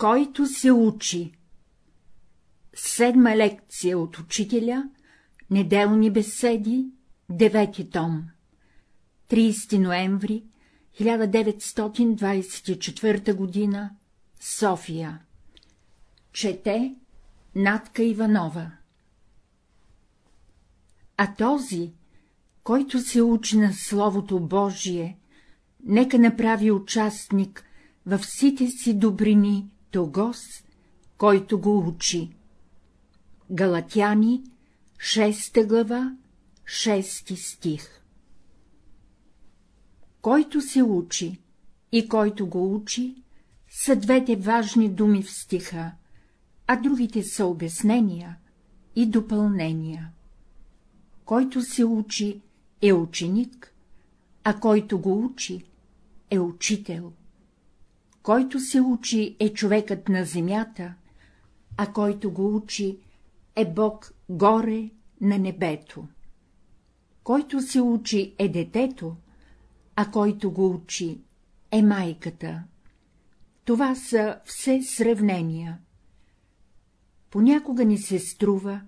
Който се учи. Седма лекция от учителя, неделни беседи, девети том. 30 ноември 1924 г. София. Чете Натка Иванова. А този, който се учи на Словото Божие, нека направи участник във всите си добрини тогос, който го учи. Галатяни, 6 глава, 6 стих Който се учи и който го учи, са двете важни думи в стиха, а другите са обяснения и допълнения. Който се учи е ученик, а който го учи е учител. Който се учи е човекът на земята, а който го учи е Бог горе на небето. Който се учи е детето, а който го учи е майката. Това са все сравнения. Понякога ни се струва,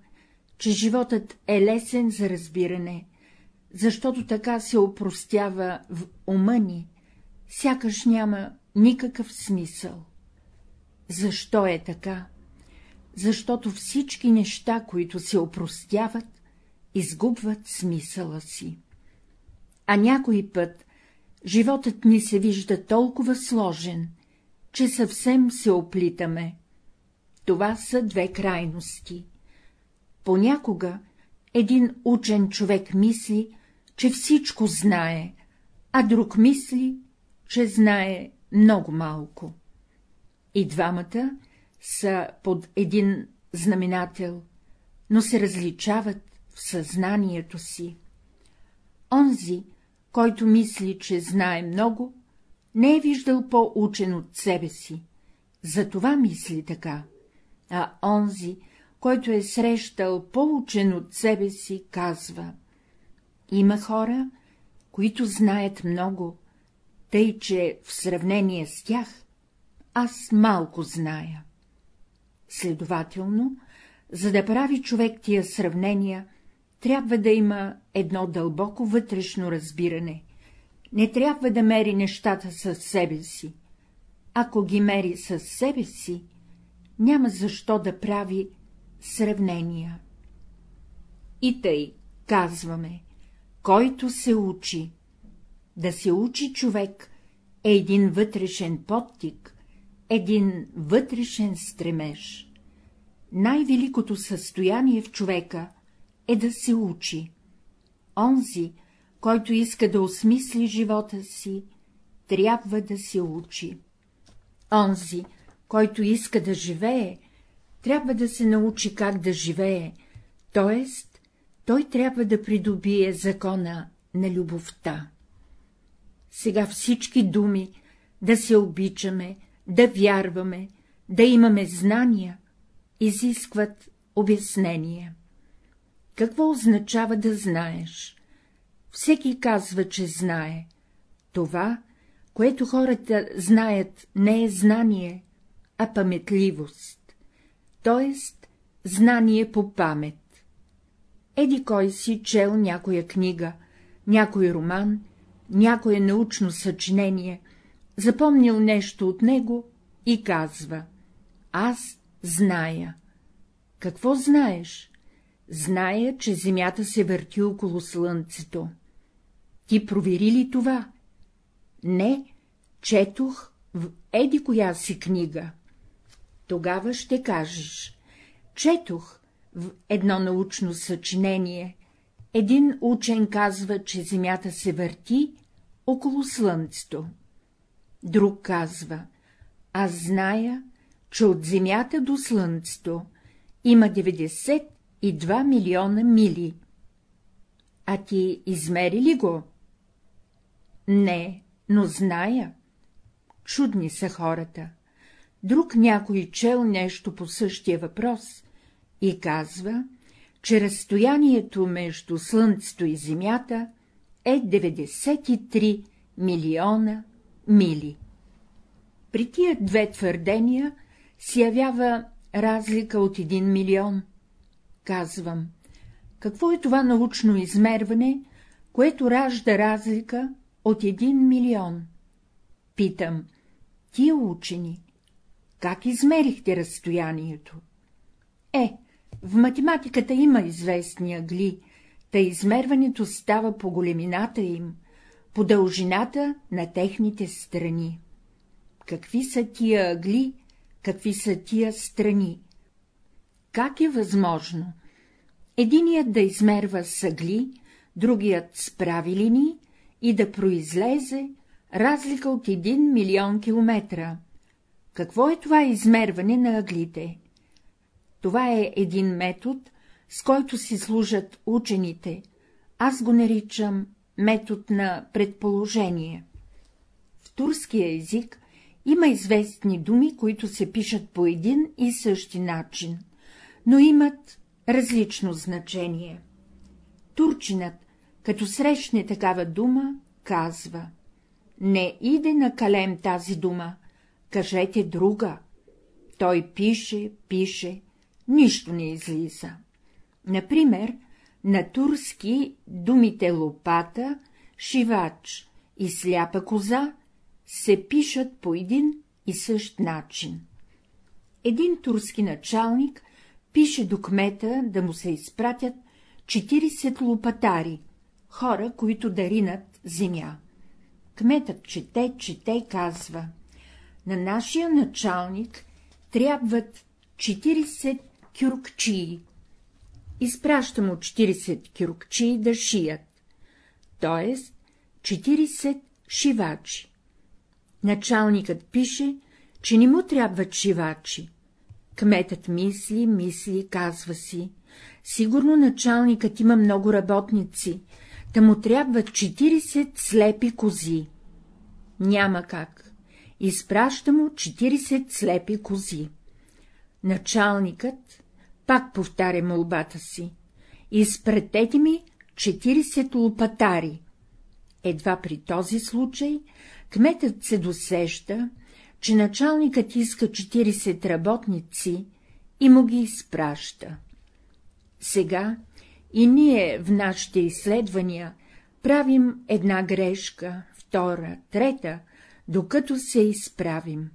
че животът е лесен за разбиране, защото така се опростява в ума ни, сякаш няма никакъв смисъл. Защо е така? Защото всички неща, които се опростяват, изгубват смисъла си. А някой път животът ни се вижда толкова сложен, че съвсем се оплитаме. Това са две крайности. Понякога един учен човек мисли, че всичко знае, а друг мисли, че знае много малко. И двамата са под един знаменател, но се различават в съзнанието си. Онзи, който мисли, че знае много, не е виждал по-учен от себе си, затова мисли така, а онзи, който е срещал по-учен от себе си, казва — има хора, които знаят много, тъй че в сравнение с тях аз малко зная. Следователно, за да прави човек тия сравнения, трябва да има едно дълбоко вътрешно разбиране, не трябва да мери нещата със себе си. Ако ги мери със себе си, няма защо да прави сравнения. И тъй, казваме, който се учи. Да се учи човек е един вътрешен подтик, един вътрешен стремеж. Най-великото състояние в човека е да се учи. Онзи, който иска да осмисли живота си, трябва да се учи. Онзи, който иска да живее, трябва да се научи как да живее, т.е. той трябва да придобие закона на любовта. Сега всички думи да се обичаме, да вярваме, да имаме знания, изискват обяснение. Какво означава да знаеш? Всеки казва, че знае. Това, което хората знаят, не е знание, а паметливост, т.е. знание по памет. Еди кой си чел някоя книга, някой роман, някое научно съчинение, запомнил нещо от него и казва — аз зная. Какво знаеш? Зная, че Земята се върти около Слънцето. Ти провери ли това? Не, четох в еди коя си книга. Тогава ще кажеш. Четох в едно научно съчинение. Един учен казва, че Земята се върти около Слънцето. Друг казва, аз зная, че от Земята до Слънцето има 92 милиона мили. А ти измери ли го? Не, но зная. Чудни са хората. Друг някой чел нещо по същия въпрос и казва, че разстоянието между Слънцето и Земята е 93 милиона мили. При тия две твърдения се явява разлика от един милион. Казвам, какво е това научно измерване, което ражда разлика от един милион? Питам, тия учени, как измерихте разстоянието? Е, в математиката има известни агли, та измерването става по големината им, по дължината на техните страни. Какви са тия агли, какви са тия страни? Как е възможно? Единият да измерва с агли, другият с правилини и да произлезе разлика от един милион километра. Какво е това измерване на аглите? Това е един метод, с който си служат учените. Аз го наричам метод на предположение. В турския език има известни думи, които се пишат по един и същи начин, но имат различно значение. Турчинът, като срещне такава дума, казва — не иде на калем тази дума, кажете друга. Той пише, пише, нищо не излиза. Например, на турски думите лопата, шивач и сляпа коза се пишат по един и същ начин. Един турски началник пише до кмета да му се изпратят 40 лопатари, хора, които даринат земя. Кметът чете, чете и казва — на нашия началник трябват 40 кюркчии. Изпраща му 40 кюркчии да шият, т.е. 40 шивачи. Началникът пише, че не му трябват шивачи. Кметът мисли, мисли, казва си. Сигурно началникът има много работници, да му трябват 40 слепи кози. Няма как. Изпраща му 40 слепи кози. Началникът пак повтаря молбата си. Изпретете ми 40 лопатари. Едва при този случай кметът се досеща, че началникът иска 40 работници и му ги изпраща. Сега и ние в нашите изследвания правим една грешка, втора, трета, докато се изправим.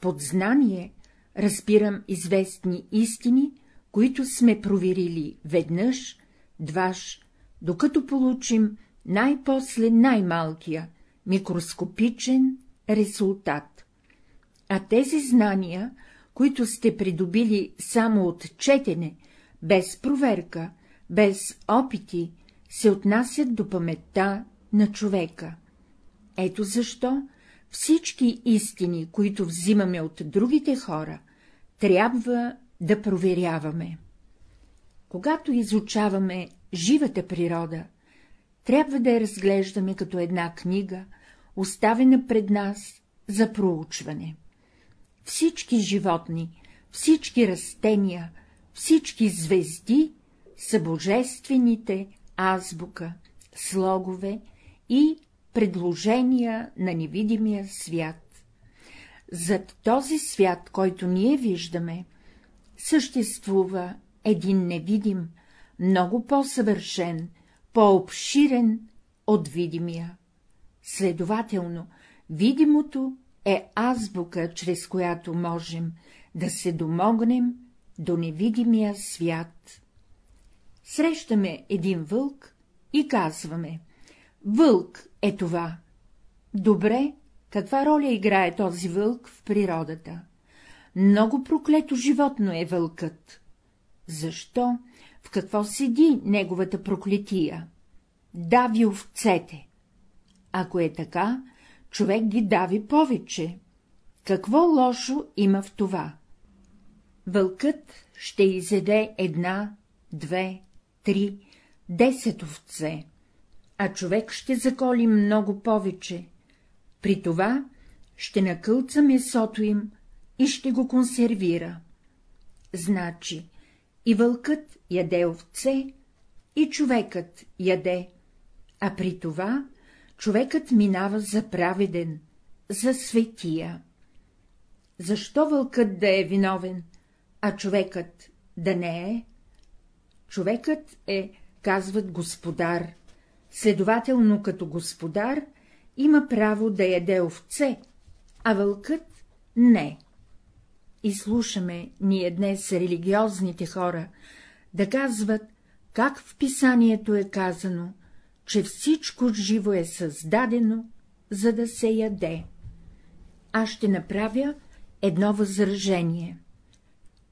Под знание разбирам известни истини, които сме проверили веднъж, дваш, докато получим най-после най-малкия, микроскопичен резултат. А тези знания, които сте придобили само от четене, без проверка, без опити, се отнасят до паметта на човека. Ето защо всички истини, които взимаме от другите хора, трябва да проверяваме. Когато изучаваме живата природа, трябва да я разглеждаме като една книга, оставена пред нас за проучване. Всички животни, всички растения, всички звезди са божествените азбука, слогове и предложения на невидимия свят. Зад този свят, който ние виждаме, съществува един невидим, много по-съвършен, по-обширен от видимия. Следователно, видимото е азбука, чрез която можем да се домогнем до невидимия свят. Срещаме един вълк и казваме — вълк е това. Добре, каква роля играе този вълк в природата? Много проклето животно е вълкът. Защо? В какво седи неговата проклетия? Дави овцете. Ако е така, човек ги дави повече. Какво лошо има в това? Вълкът ще изеде една, две, три, десет овце, а човек ще заколи много повече. При това ще накълца месото им и ще го консервира. Значи и вълкът яде овце, и човекът яде, а при това човекът минава за праведен, за светия. Защо вълкът да е виновен, а човекът да не е? Човекът е, казват, господар, следователно като господар има право да яде овце, а вълкът не. И слушаме ние днес религиозните хора да казват, как в писанието е казано, че всичко живо е създадено, за да се яде. Аз ще направя едно възражение.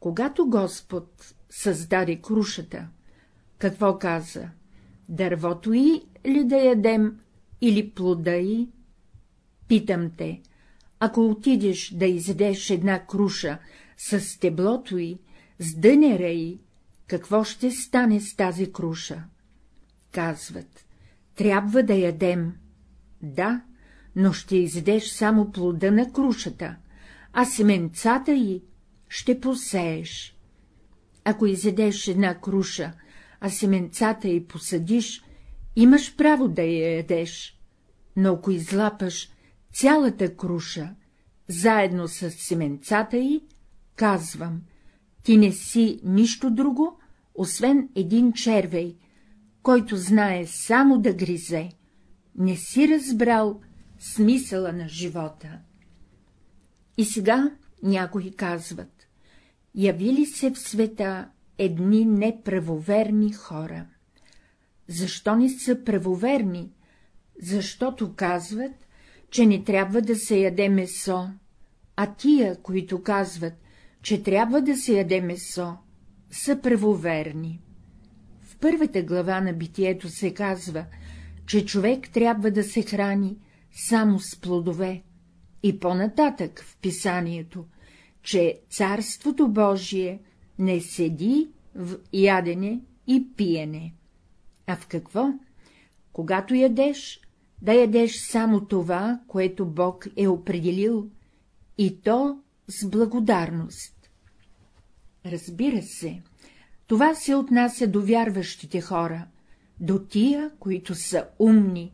Когато Господ създаде крушата, какво каза? Дървото и ли да ядем, или плода и? Питам те, ако отидеш да изедеш една круша с стеблото й, с дънера й, какво ще стане с тази круша? Казват, трябва да ядем. Да, но ще изедеш само плода на крушата, а семенцата й ще посееш. Ако изедеш една круша, а семенцата й посадиш, имаш право да я ядеш, но ако излапаш цялата круша, заедно с семенцата й, казвам, ти не си нищо друго, освен един червей, който знае само да гризе. Не си разбрал смисъла на живота. И сега някои казват, явили се в света едни неправоверни хора. Защо не са правоверни? Защото казват, че не трябва да се яде месо, а тия, които казват, че трябва да се яде месо, са правоверни. В първата глава на битието се казва, че човек трябва да се храни само с плодове, и по-нататък в писанието, че Царството Божие не седи в ядене и пиене. А в какво? Когато ядеш, да ядеш само това, което Бог е определил, и то с благодарност. Разбира се, това се отнася до вярващите хора, до тия, които са умни,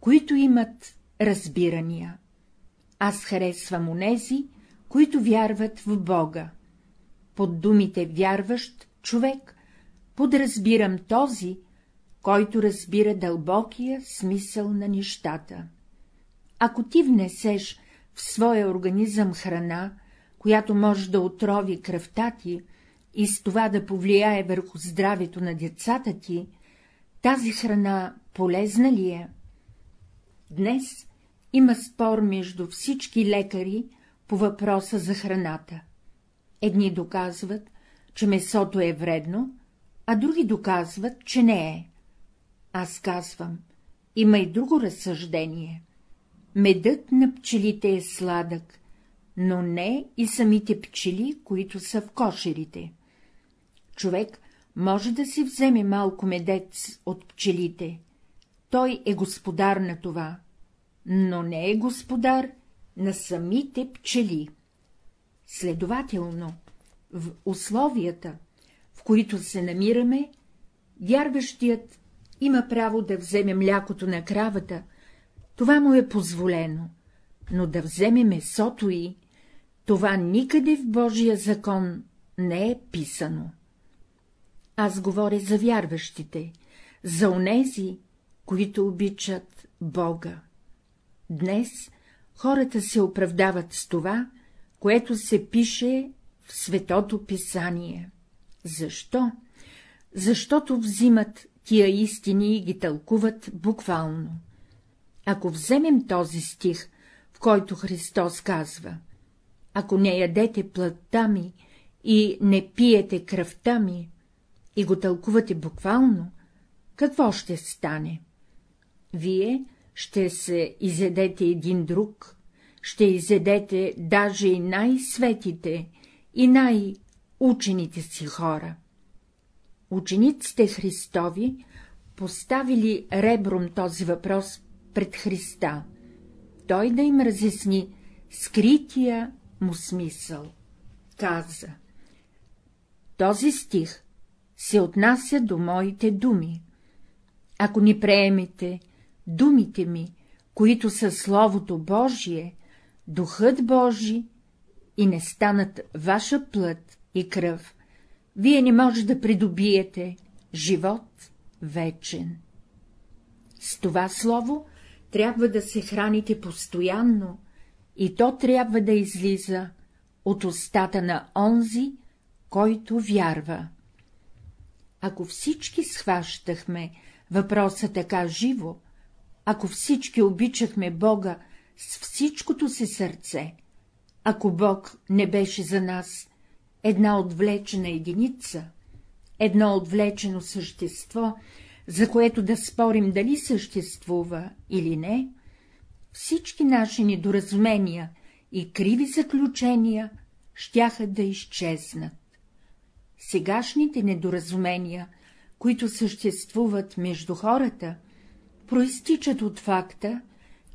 които имат разбирания. Аз харесвам онези, които вярват в Бога. Под думите вярващ човек подразбирам този, който разбира дълбокия смисъл на нещата. Ако ти внесеш в своя организъм храна, която може да отрови кръвта ти и с това да повлияе върху здравето на децата ти, тази храна полезна ли е? Днес има спор между всички лекари по въпроса за храната. Едни доказват, че месото е вредно, а други доказват, че не е. Аз казвам, има и друго разсъждение. Медът на пчелите е сладък, но не и самите пчели, които са в кошерите. Човек може да си вземе малко медец от пчелите. Той е господар на това, но не е господар на самите пчели. Следователно, в условията, в които се намираме, вярващият има право да вземе млякото на кравата, това му е позволено, но да вземе месото й, това никъде в Божия закон не е писано. Аз говоря за вярващите, за онези, които обичат Бога. Днес хората се оправдават с това, което се пише в Светото Писание. Защо? Защото взимат тия истини и ги тълкуват буквално. Ако вземем този стих, в който Христос казва ‒ ако не ядете плътта ми и не пиете кръвта ми, и го тълкувате буквално, какво ще стане? Вие ще се изедете един друг, ще изедете даже и най-светите и най-учените си хора. Учениците Христови поставили ребром този въпрос пред Христа, той да им разясни скрития му смисъл. Каза. Този стих се отнася до моите думи. Ако ни приемете думите ми, които са Словото Божие, Духът Божи и не станат ваша плът и кръв, вие не може да придобиете живот вечен. С това слово трябва да се храните постоянно, и то трябва да излиза от устата на онзи, който вярва. Ако всички схващахме въпроса така живо, ако всички обичахме Бога с всичкото си сърце, ако Бог не беше за нас една отвлечена единица, едно отвлечено същество, за което да спорим дали съществува или не, всички наши недоразумения и криви заключения щяха да изчезнат. Сегашните недоразумения, които съществуват между хората, проистичат от факта,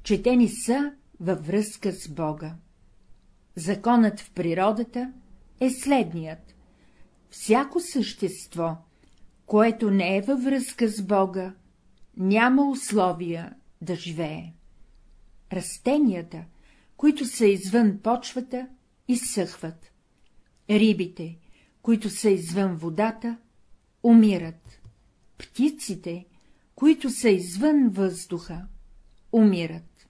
че те не са във връзка с Бога. Законът в природата е следният. Всяко същество, което не е във връзка с Бога, няма условия да живее. Растенията, които са извън почвата, изсъхват. Рибите, които са извън водата, умират. Птиците, които са извън въздуха, умират.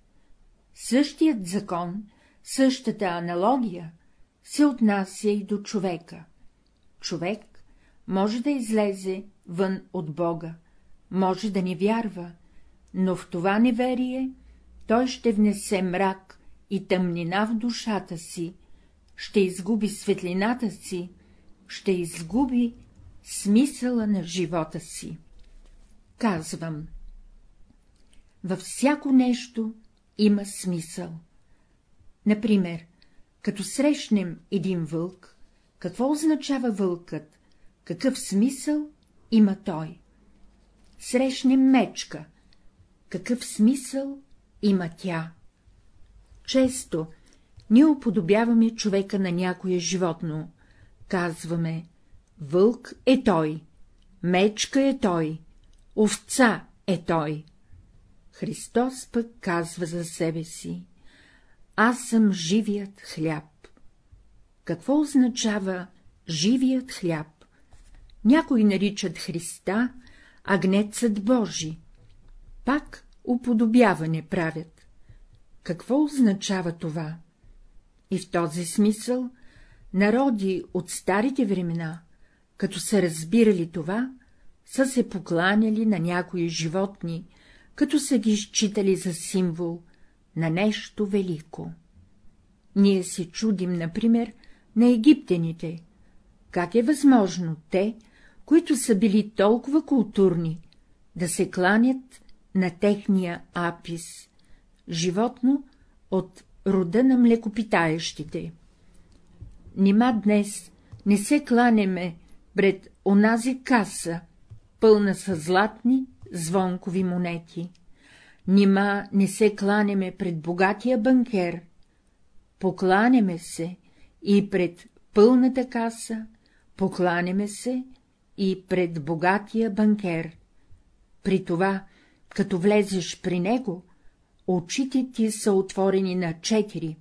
Същият закон, същата аналогия се отнася и до човека. Човек може да излезе вън от Бога, може да не вярва, но в това неверие той ще внесе мрак и тъмнина в душата си, ще изгуби светлината си, ще изгуби смисъла на живота си. Казвам, във всяко нещо има смисъл. Например, като срещнем един вълк, какво означава вълкът, какъв смисъл има той? Срещнем мечка, какъв смисъл има тя? Често ние уподобяваме човека на някое животно, казваме — вълк е той, мечка е той, овца е той. Христос пък казва за себе си — аз съм живият хляб. Какво означава живият хляб? Някои наричат Христа агнецът Божи. Пак уподобяване правят. Какво означава това? И в този смисъл народи от старите времена, като са разбирали това, са се покланяли на някои животни, като са ги считали за символ на нещо велико. Ние се чудим, например, на египтяните. Как е възможно те, които са били толкова културни, да се кланят на техния апис, животно от рода на млекопитаещите? Нима днес не се кланеме пред онази каса, пълна с златни, звонкови монети. Нима не се кланеме пред богатия банкер, покланеме се и пред пълната каса, покланеме се и пред богатия банкер. При това, като влезеш при него, очите ти са отворени на четири.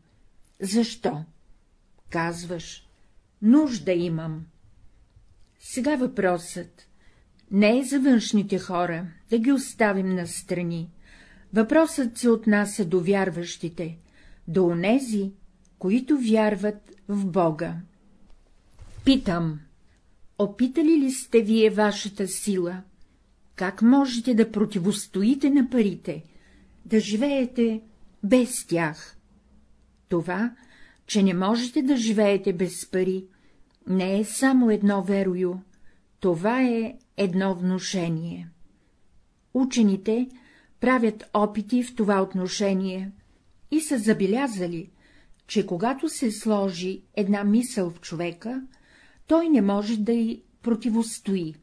Защо? Казваш, нужда имам. Сега въпросът не е за външните хора, да ги оставим настрани. Въпросът се отнася до вярващите, до онези, които вярват в Бога. Питам, опитали ли сте вие вашата сила? Как можете да противостоите на парите, да живеете без тях? Това, че не можете да живеете без пари, не е само едно верою, това е едно внушение. Учените правят опити в това отношение и са забелязали, че когато се сложи една мисъл в човека, той не може да й противостои.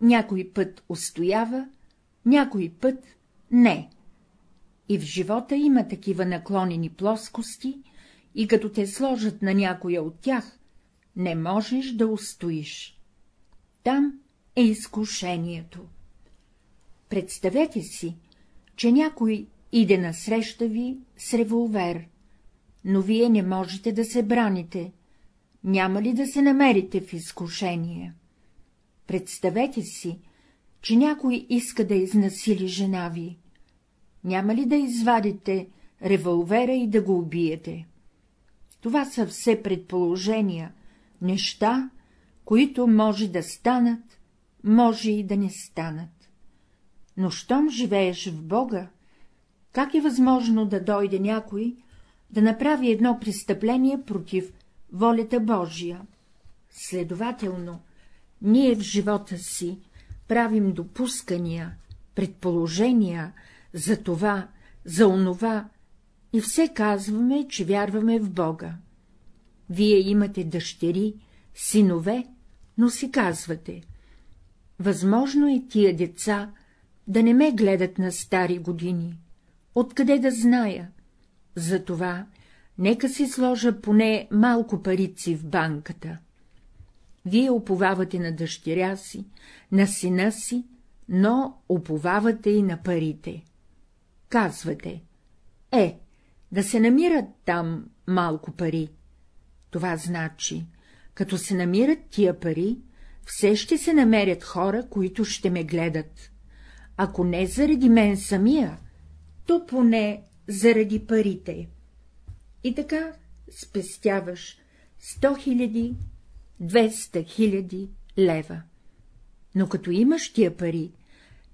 Някой път устоява, някой път не. И в живота има такива наклонени плоскости, и като те сложат на някоя от тях, не можеш да устоиш. Там е изкушението. Представете си, че някой иде насреща ви с револвер. но вие не можете да се браните. Няма ли да се намерите в изкушение? Представете си, че някой иска да изнасили жена ви. Няма ли да извадите револвера и да го убиете? Това са все предположения, неща, които може да станат, може и да не станат. Но щом живееш в Бога, как е възможно да дойде някой да направи едно престъпление против волята Божия? Следователно, ние в живота си правим допускания, предположения за това, за онова, и все казваме, че вярваме в Бога. Вие имате дъщери, синове, но си казвате. Възможно е тия деца да не ме гледат на стари години. Откъде да зная? Затова нека си сложа поне малко парици в банката. Вие уповавате на дъщеря си, на сина си, но уповавате и на парите. Казвате, е, да се намират там малко пари. Това значи, като се намират тия пари, все ще се намерят хора, които ще ме гледат. Ако не заради мен самия, то поне заради парите. И така спестяваш 100 хиляди, 200 хиляди лева. Но като имаш тия пари,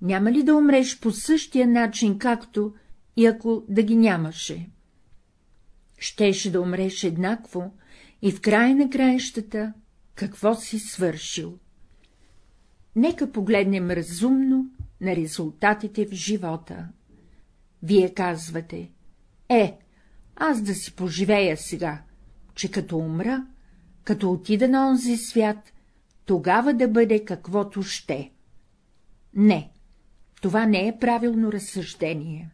няма ли да умреш по същия начин, както и ако да ги нямаше? Щеше да умреш еднакво и в края на краищата какво си свършил. Нека погледнем разумно на резултатите в живота. Вие казвате, е, аз да си поживея сега, че като умра, като отида на онзи свят, тогава да бъде каквото ще. Не, това не е правилно разсъждение.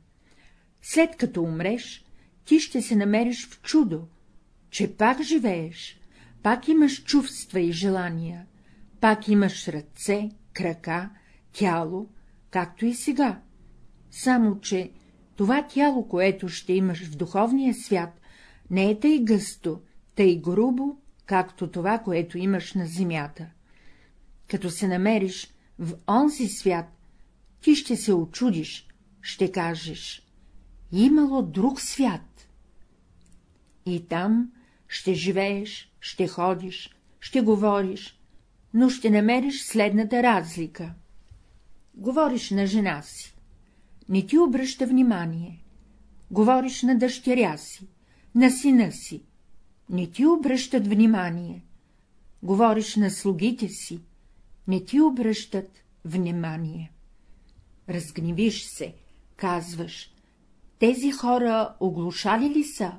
След като умреш, ти ще се намериш в чудо, че пак живееш, пак имаш чувства и желания, пак имаш ръце, крака, тяло, както и сега. Само, че това тяло, което ще имаш в духовния свят, не е тъй гъсто, тъй грубо, както това, което имаш на земята. Като се намериш в онзи свят, ти ще се очудиш, ще кажеш — имало друг свят. И там ще живееш, ще ходиш, ще говориш, но ще намериш следната разлика. Говориш на жена си, не ти обръща внимание. Говориш на дъщеря си, на сина си, не ти обръщат внимание. Говориш на слугите си, не ти обръщат внимание. Разгневиш се, казваш, тези хора оглушали ли са,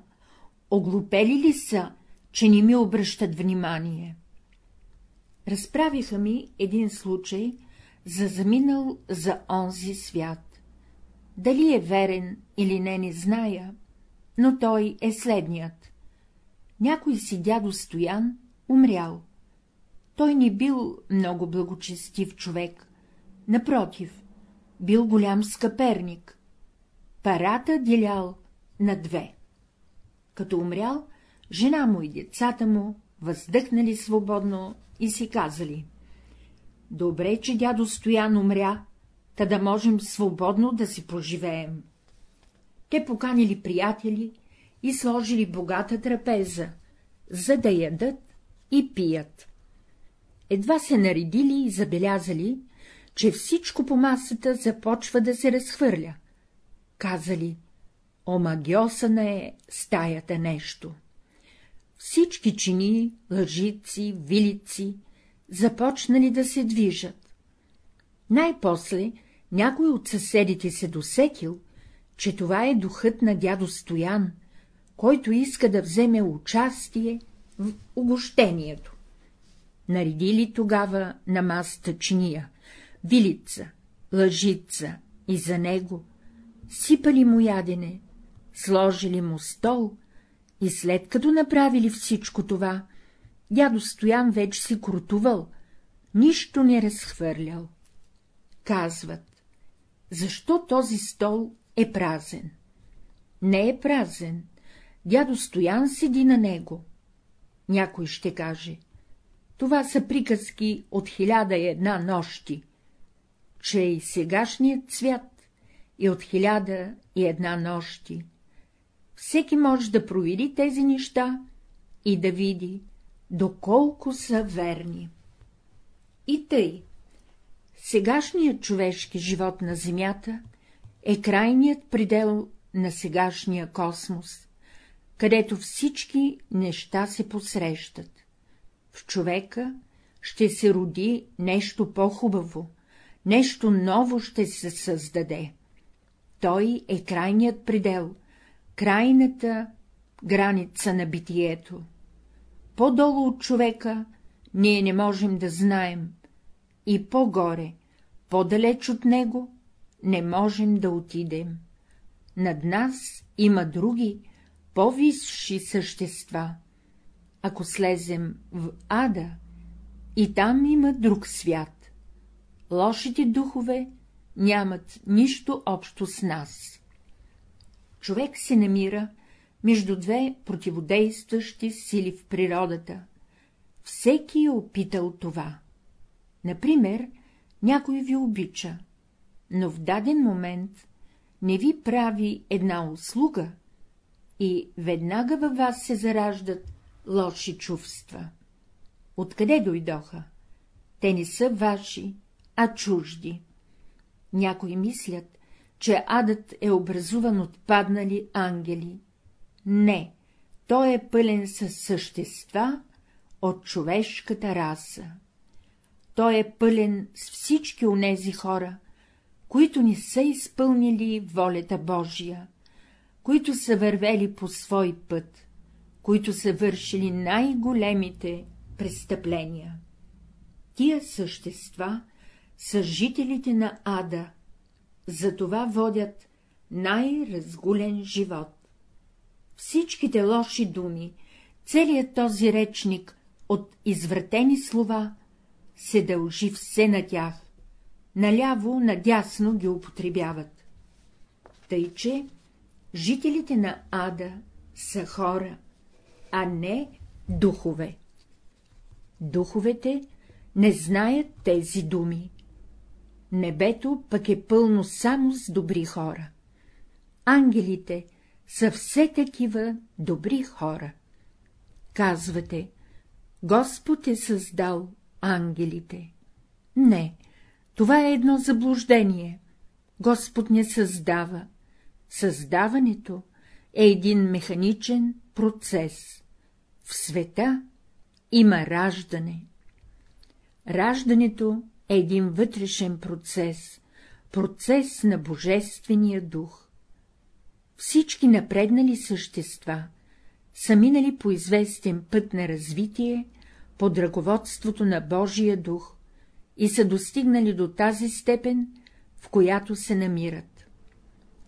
оглупели ли са, че не ми обръщат внимание? Разправиха ми един случай за заминал за онзи свят. Дали е верен или не, не зная, но той е следният. Някой си дядо Стоян умрял. Той не бил много благочестив човек, напротив, бил голям скъперник. Парата делял на две. Като умрял, жена му и децата му въздъхнали свободно и си казали — добре, че дядо Стоян умря, та да можем свободно да си поживеем. Те поканили приятели и сложили богата трапеза, за да ядат и пият. Едва се наредили и забелязали, че всичко по масата започва да се разхвърля. Казали, омагиосана е стаята нещо. Всички чини, лъжици, вилици започнали да се движат. Най-после някой от съседите се досетил, че това е духът на дядо Стоян, който иска да вземе участие в угощението. Наредили тогава на маста чиния, вилица, лъжица и за него, сипали му ядене, сложили му стол и след като направили всичко това, дядо Стоян вече си крутувал, нищо не разхвърлял. Казват, защо този стол е празен? Не е празен, Дядо Стоян седи на него. Някой ще каже. Това са приказки от хиляда и една нощи, че и сегашният цвят е от хиляда и една нощи. Всеки може да провери тези неща и да види, доколко са верни. И тъй, сегашният човешки живот на Земята е крайният предел на сегашния космос, където всички неща се посрещат. В човека ще се роди нещо по-хубаво, нещо ново ще се създаде. Той е крайният предел, крайната граница на битието. По-долу от човека ние не можем да знаем, и по-горе, по-далеч от него, не можем да отидем. Над нас има други, по-висши същества. Ако слезем в ада, и там има друг свят. Лошите духове нямат нищо общо с нас. Човек се намира между две противодействащи сили в природата. Всеки е опитал това. Например, някой ви обича, но в даден момент не ви прави една услуга и веднага във вас се зараждат лоши чувства. Откъде дойдоха? Те не са ваши, а чужди. Някои мислят, че адът е образуван от паднали ангели. Не, той е пълен със същества от човешката раса. Той е пълен с всички онези хора, които не са изпълнили волята Божия, които са вървели по свой път, които са вършили най-големите престъпления. Тия същества са жителите на ада, затова водят най-разгулен живот. Всичките лоши думи, целият този речник от извратени слова, се дължи все на тях, наляво, надясно ги употребяват. Тъй, че жителите на ада са хора, а не духове. Духовете не знаят тези думи. Небето пък е пълно само с добри хора. Ангелите са все такива добри хора. Казвате, Господ е създал ангелите. Не, това е едно заблуждение. Господ не създава. Създаването е един механичен процес. В света има раждане. Раждането е един вътрешен процес, процес на Божествения дух. Всички напреднали същества са минали по известен път на развитие под ръководството на Божия дух и са достигнали до тази степен, в която се намират.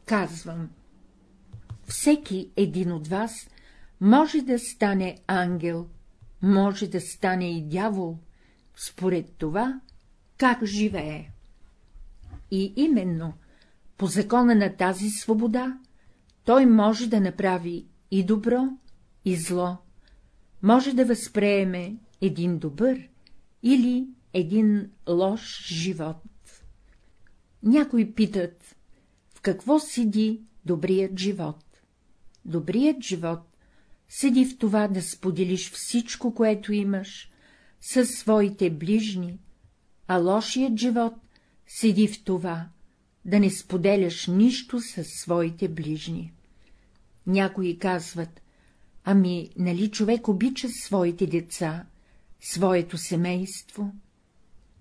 Казвам, всеки един от вас може да стане ангел, може да стане и дявол, според това, как живее. И именно по закона на тази свобода той може да направи и добро, и зло, може да възприеме един добър или един лош живот. Някои питат, в какво седи добрият живот? Добрият живот седи в това да споделиш всичко, което имаш, със своите ближни, а лошият живот седи в това да не споделяш нищо със своите ближни. Някои казват, ами нали човек обича своите деца, своето семейство?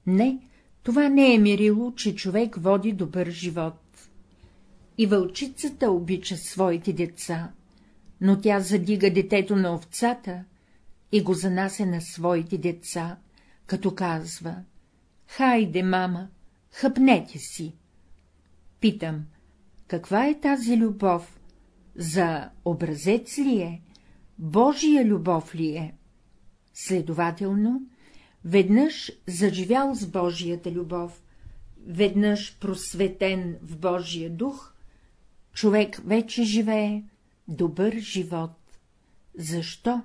Не, това не е мирило, че човек води добър живот. И вълчицата обича своите деца, но тя задига детето на овцата и го занася на своите деца, като казва — Хайде, мама, хъпнете си. Питам, каква е тази любов? За образец ли е? Божия любов ли е? Следователно, веднъж заживял с Божията любов, веднъж просветен в Божия дух, човек вече живее добър живот. Защо?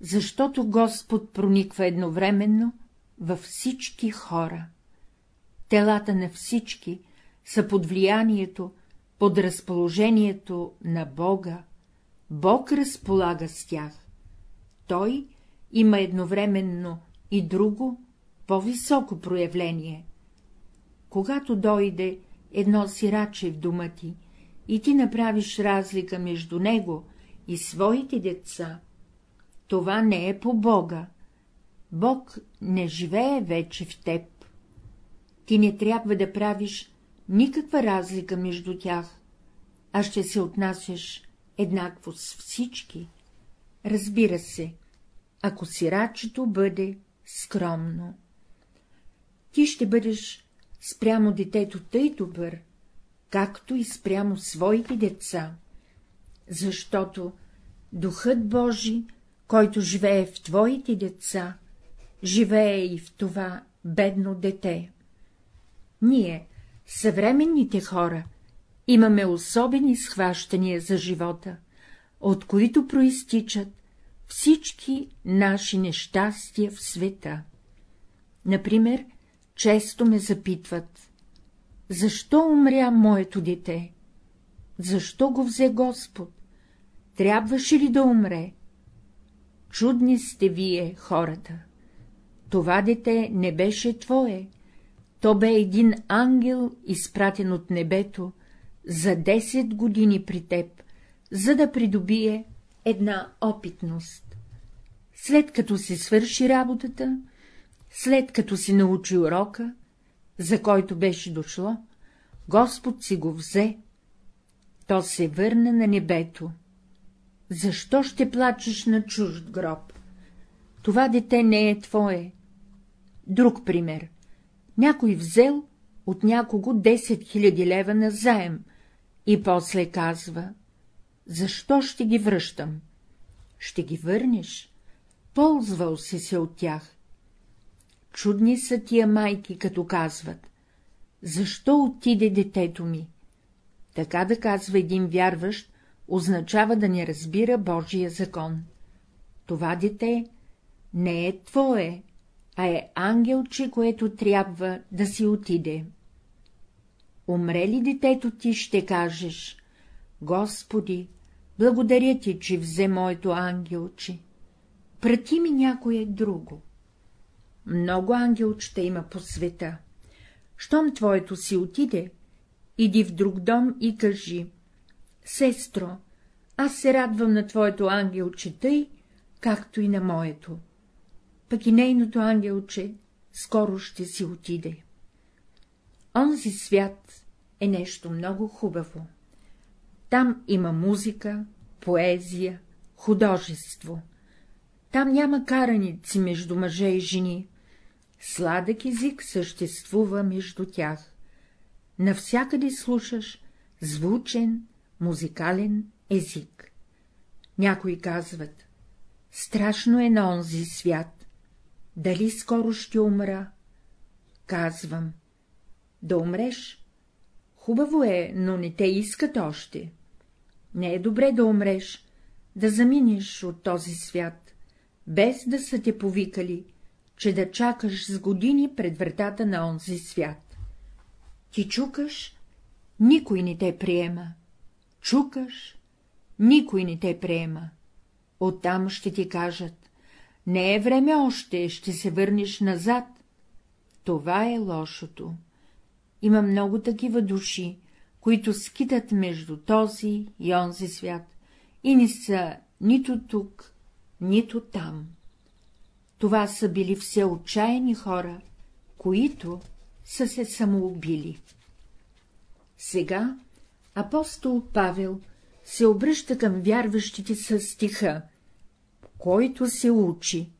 Защото Господ прониква едновременно във всички хора. Телата на всички са под влиянието, под разположението на Бога. Бог разполага с тях. Той има едновременно и друго, по-високо проявление. Когато дойде едно сираче в дома ти и ти направиш разлика между него и своите деца, това не е по Бога. Бог не живее вече в теб. Ти не трябва да правиш никаква разлика между тях, а ще се отнасяш еднакво с всички. Разбира се, ако сирачето бъде скромно. Ти ще бъдеш спрямо детето тъй добър, както и спрямо своите деца, защото Духът Божий, който живее в твоите деца, живее и в това бедно дете. Ние, съвременните хора, имаме особени схващания за живота, от които проистичат всички наши нещастия в света. Например, често ме запитват — защо умря моето дете? Защо го взе Господ? Трябваше ли да умре? Чудни сте вие, хората. Това дете не беше твое, то бе един ангел, изпратен от небето, за 10 години при теб, за да придобие една опитност. След като си свърши работата, след като си научи урока, за който беше дошло, Господ си го взе, то се върна на небето. Защо ще плачеш на чужд гроб? Това дете не е твое. Друг пример. Някой взел от някого 10 000 лева на заем и после казва защо ще ги връщам? Ще ги върнеш. Ползвал си се от тях. Чудни са тия майки, като казват. Защо отиде детето ми? Така да казва един вярващ, означава да не разбира Божия закон. Това дете не е твое, а е ангелче, което трябва да си отиде. Умре ли детето ти, ще кажеш, Господи, благодаря ти, че взе моето ангелче. Прати ми някое друго. Много ангелчета има по света. Щом твоето си отиде, иди в друг дом и кажи — Сестро, аз се радвам на твоето ангелче тъй, както и на моето. Пък и нейното ангелче скоро ще си отиде. Онзи свят е нещо много хубаво. Там има музика, поезия, художество. Там няма караници между мъже и жени. Сладък език съществува между тях. Навсякъде слушаш звучен, музикален език. Някои казват — страшно е на онзи свят. Дали скоро ще умра? Казвам — да умреш. Хубаво е, но не те искат още. Не е добре да умреш, да заминеш от този свят, без да са те повикали, че да чакаш с години пред вратата на онзи свят. Ти чукаш, никой не те приема. Чукаш, никой не те приема. Оттам ще ти кажат, не е време още, ще се върнеш назад. Това е лошото. Има много такива души, които скитат между този и онзи свят, и не са нито тук, нито там. Това са били все отчаяни хора, които са се самоубили. Сега апостол Павел се обръща към вярващите с стиха, който се учи.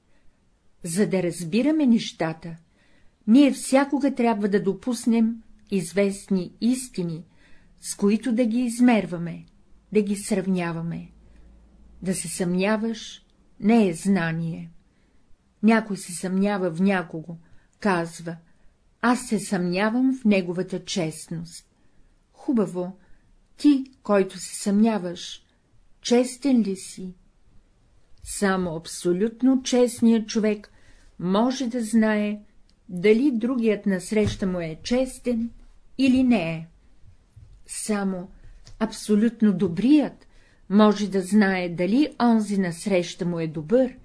За да разбираме нещата, ние всякога трябва да допуснем известни истини, с които да ги измерваме, да ги сравняваме. Да се съмняваш не е знание. Някой се съмнява в някого, казва, аз се съмнявам в неговата честност. Хубаво, ти, който се съмняваш, честен ли си? Само абсолютно честният човек може да знае, дали другият насреща му е честен или не е. Само абсолютно добрият може да знае, дали онзи насреща му е добър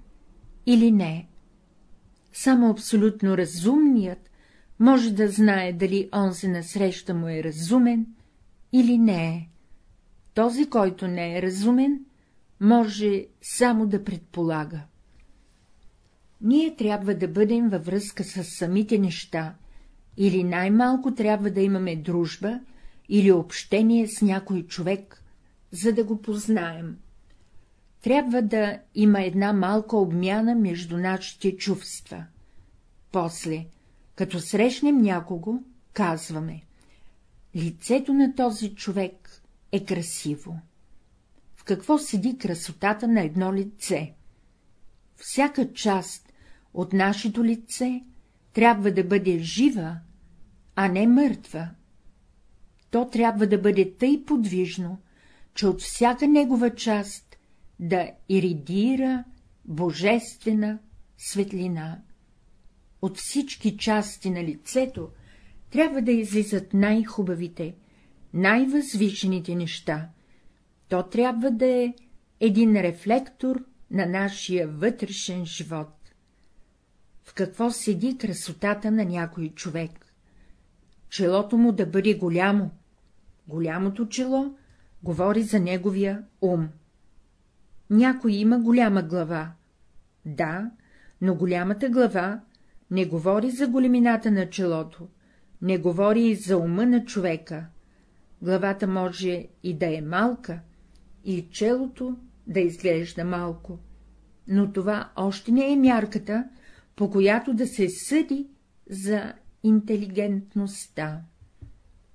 или не. Само абсолютно разумният може да знае, дали онзи насреща му е разумен или не е. Този, който не е разумен, може само да предполага. Ние трябва да бъдем във връзка с самите неща, или най-малко трябва да имаме дружба или общение с някой човек, за да го познаем. Трябва да има една малка обмяна между нашите чувства. После, като срещнем някого, казваме — лицето на този човек е красиво. Какво седи красотата на едно лице? Всяка част от нашето лице трябва да бъде жива, а не мъртва. То трябва да бъде тъй подвижно, че от всяка негова част да иридира божествена светлина. От всички части на лицето трябва да излизат най-хубавите, най-възвишените неща. То трябва да е един рефлектор на нашия вътрешен живот. В какво седи красотата на някой човек? Челото му да бъде голямо. Голямото чело говори за неговия ум. Някой има голяма глава. Да, но голямата глава не говори за големината на челото, не говори и за ума на човека. Главата може и да е малка, и челото да изглежда малко, но това още не е мярката, по която да се съди за интелигентността.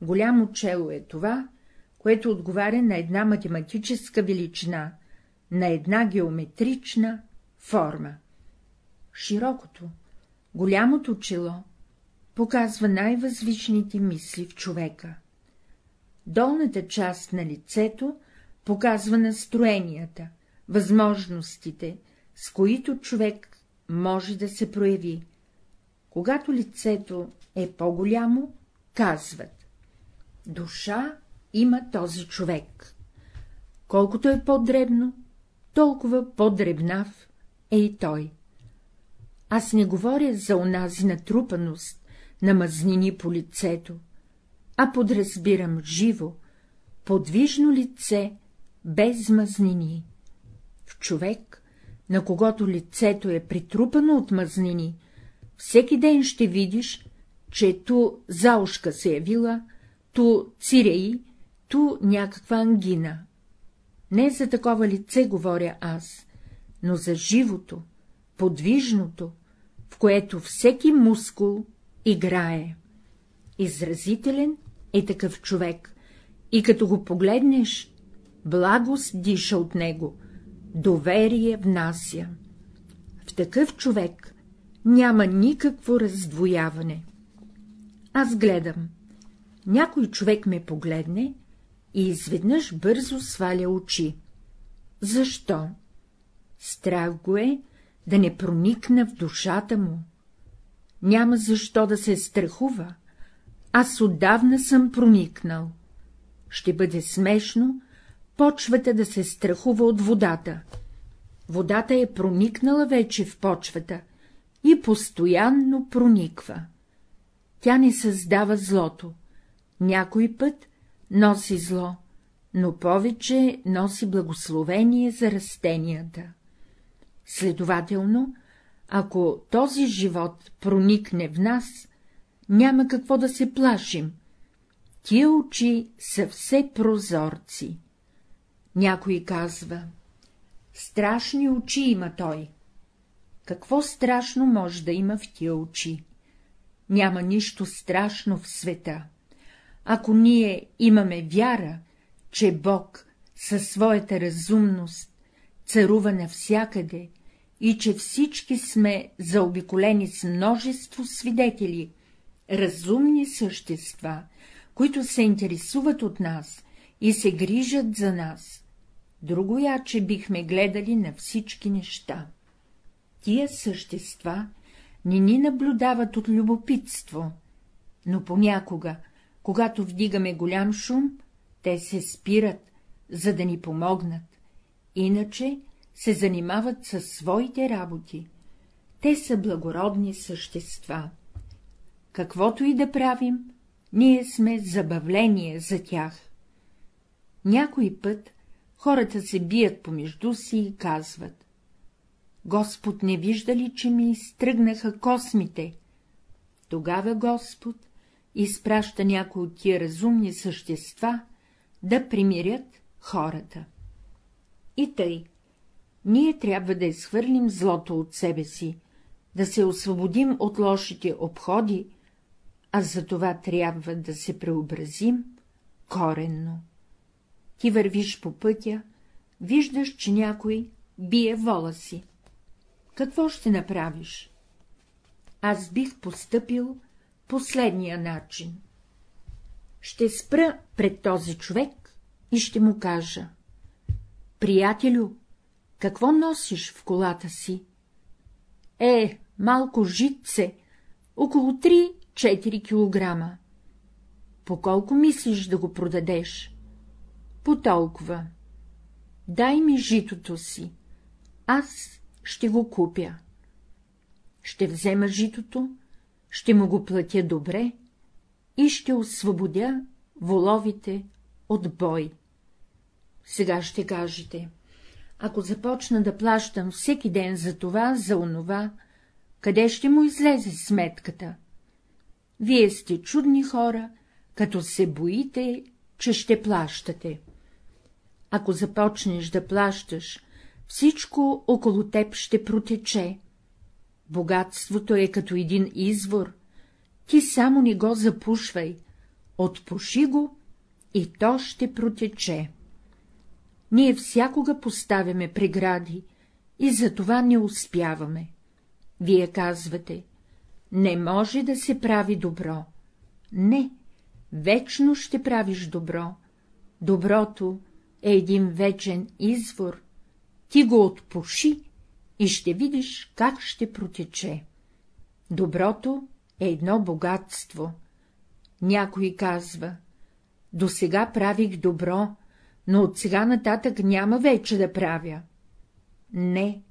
Голямо чело е това, което отговаря на една математическа величина, на една геометрична форма. Широкото, голямото чело показва най-възвишените мисли в човека. Долната част на лицето показва настроенията, възможностите, с които човек може да се прояви. Когато лицето е по-голямо, казват — душа има този човек. Колкото е по-дребно, толкова по-дребнав е и той. Аз не говоря за онази натрупаност на мазнини по лицето, а подразбирам живо, подвижно лице, без мазнини. В човек, на когото лицето е притрупано от мазнини, всеки ден ще видиш, че ту заушка се явила, ту циреи, ту някаква ангина. Не за такова лице говоря аз, но за живото, подвижното, в което всеки мускул играе. Изразителен е такъв човек, и като го погледнеш, благост диша от него, доверие внася. В такъв човек няма никакво раздвояване. Аз гледам, някой човек ме погледне и изведнъж бързо сваля очи. Защо? Страх го е да не проникна в душата му. Няма защо да се страхува, аз отдавна съм проникнал. Ще бъде смешно почвата да се страхува от водата. Водата е проникнала вече в почвата и постоянно прониква. Тя не създава злото. Някой път носи зло, но повече носи благословение за растенията. Следователно, ако този живот проникне в нас, няма какво да се плашим. Тия очи са все прозорци. Някой казва — страшни очи има той. Какво страшно може да има в тия очи? Няма нищо страшно в света. Ако ние имаме вяра, че Бог със своята разумност царува навсякъде и че всички сме заобиколени с множество свидетели, разумни същества, които се интересуват от нас и се грижат за нас, другояче бихме гледали на всички неща. Тия същества не ни наблюдават от любопитство, но понякога, когато вдигаме голям шум, те се спират, за да ни помогнат, иначе се занимават със своите работи. Те са благородни същества. Каквото и да правим, ние сме забавление за тях. Някой път хората се бият помежду си и казват — Господ не вижда ли, че ми изтръгнаха космите? Тогава Господ изпраща някои от тия разумни същества да примирят хората. И тъй, ние трябва да изхвърлим злото от себе си, да се освободим от лошите обходи, а за това трябва да се преобразим коренно. Ти вървиш по пътя, виждаш, че някой бие вола си. Какво ще направиш? Аз бих постъпил последния начин. Ще спра пред този човек и ще му кажа. Приятелю, какво носиш в колата си? Е, малко житце, около 3-4 килограма. По колко мислиш да го продадеш? По толкова. Дай ми житото си, аз ще го купя. Ще взема житото, ще му го платя добре и ще освободя воловите от бой. Сега ще кажете, ако започна да плащам всеки ден за това, за онова, къде ще му излезе сметката? Вие сте чудни хора, като се боите, че ще плащате. Ако започнеш да плащаш, всичко около теб ще протече. Богатството е като един извор, ти само не го запушвай, отпуши го и то ще протече. Ние всякога поставяме прегради и за това не успяваме. Вие казвате, не може да се прави добро. Не, вечно ще правиш добро. Доброто е един вечен извор, ти го отпуши и ще видиш как ще протече. Доброто е едно богатство. Някой казва, до сега правих добро, но от сега нататък няма вече да правя. Не,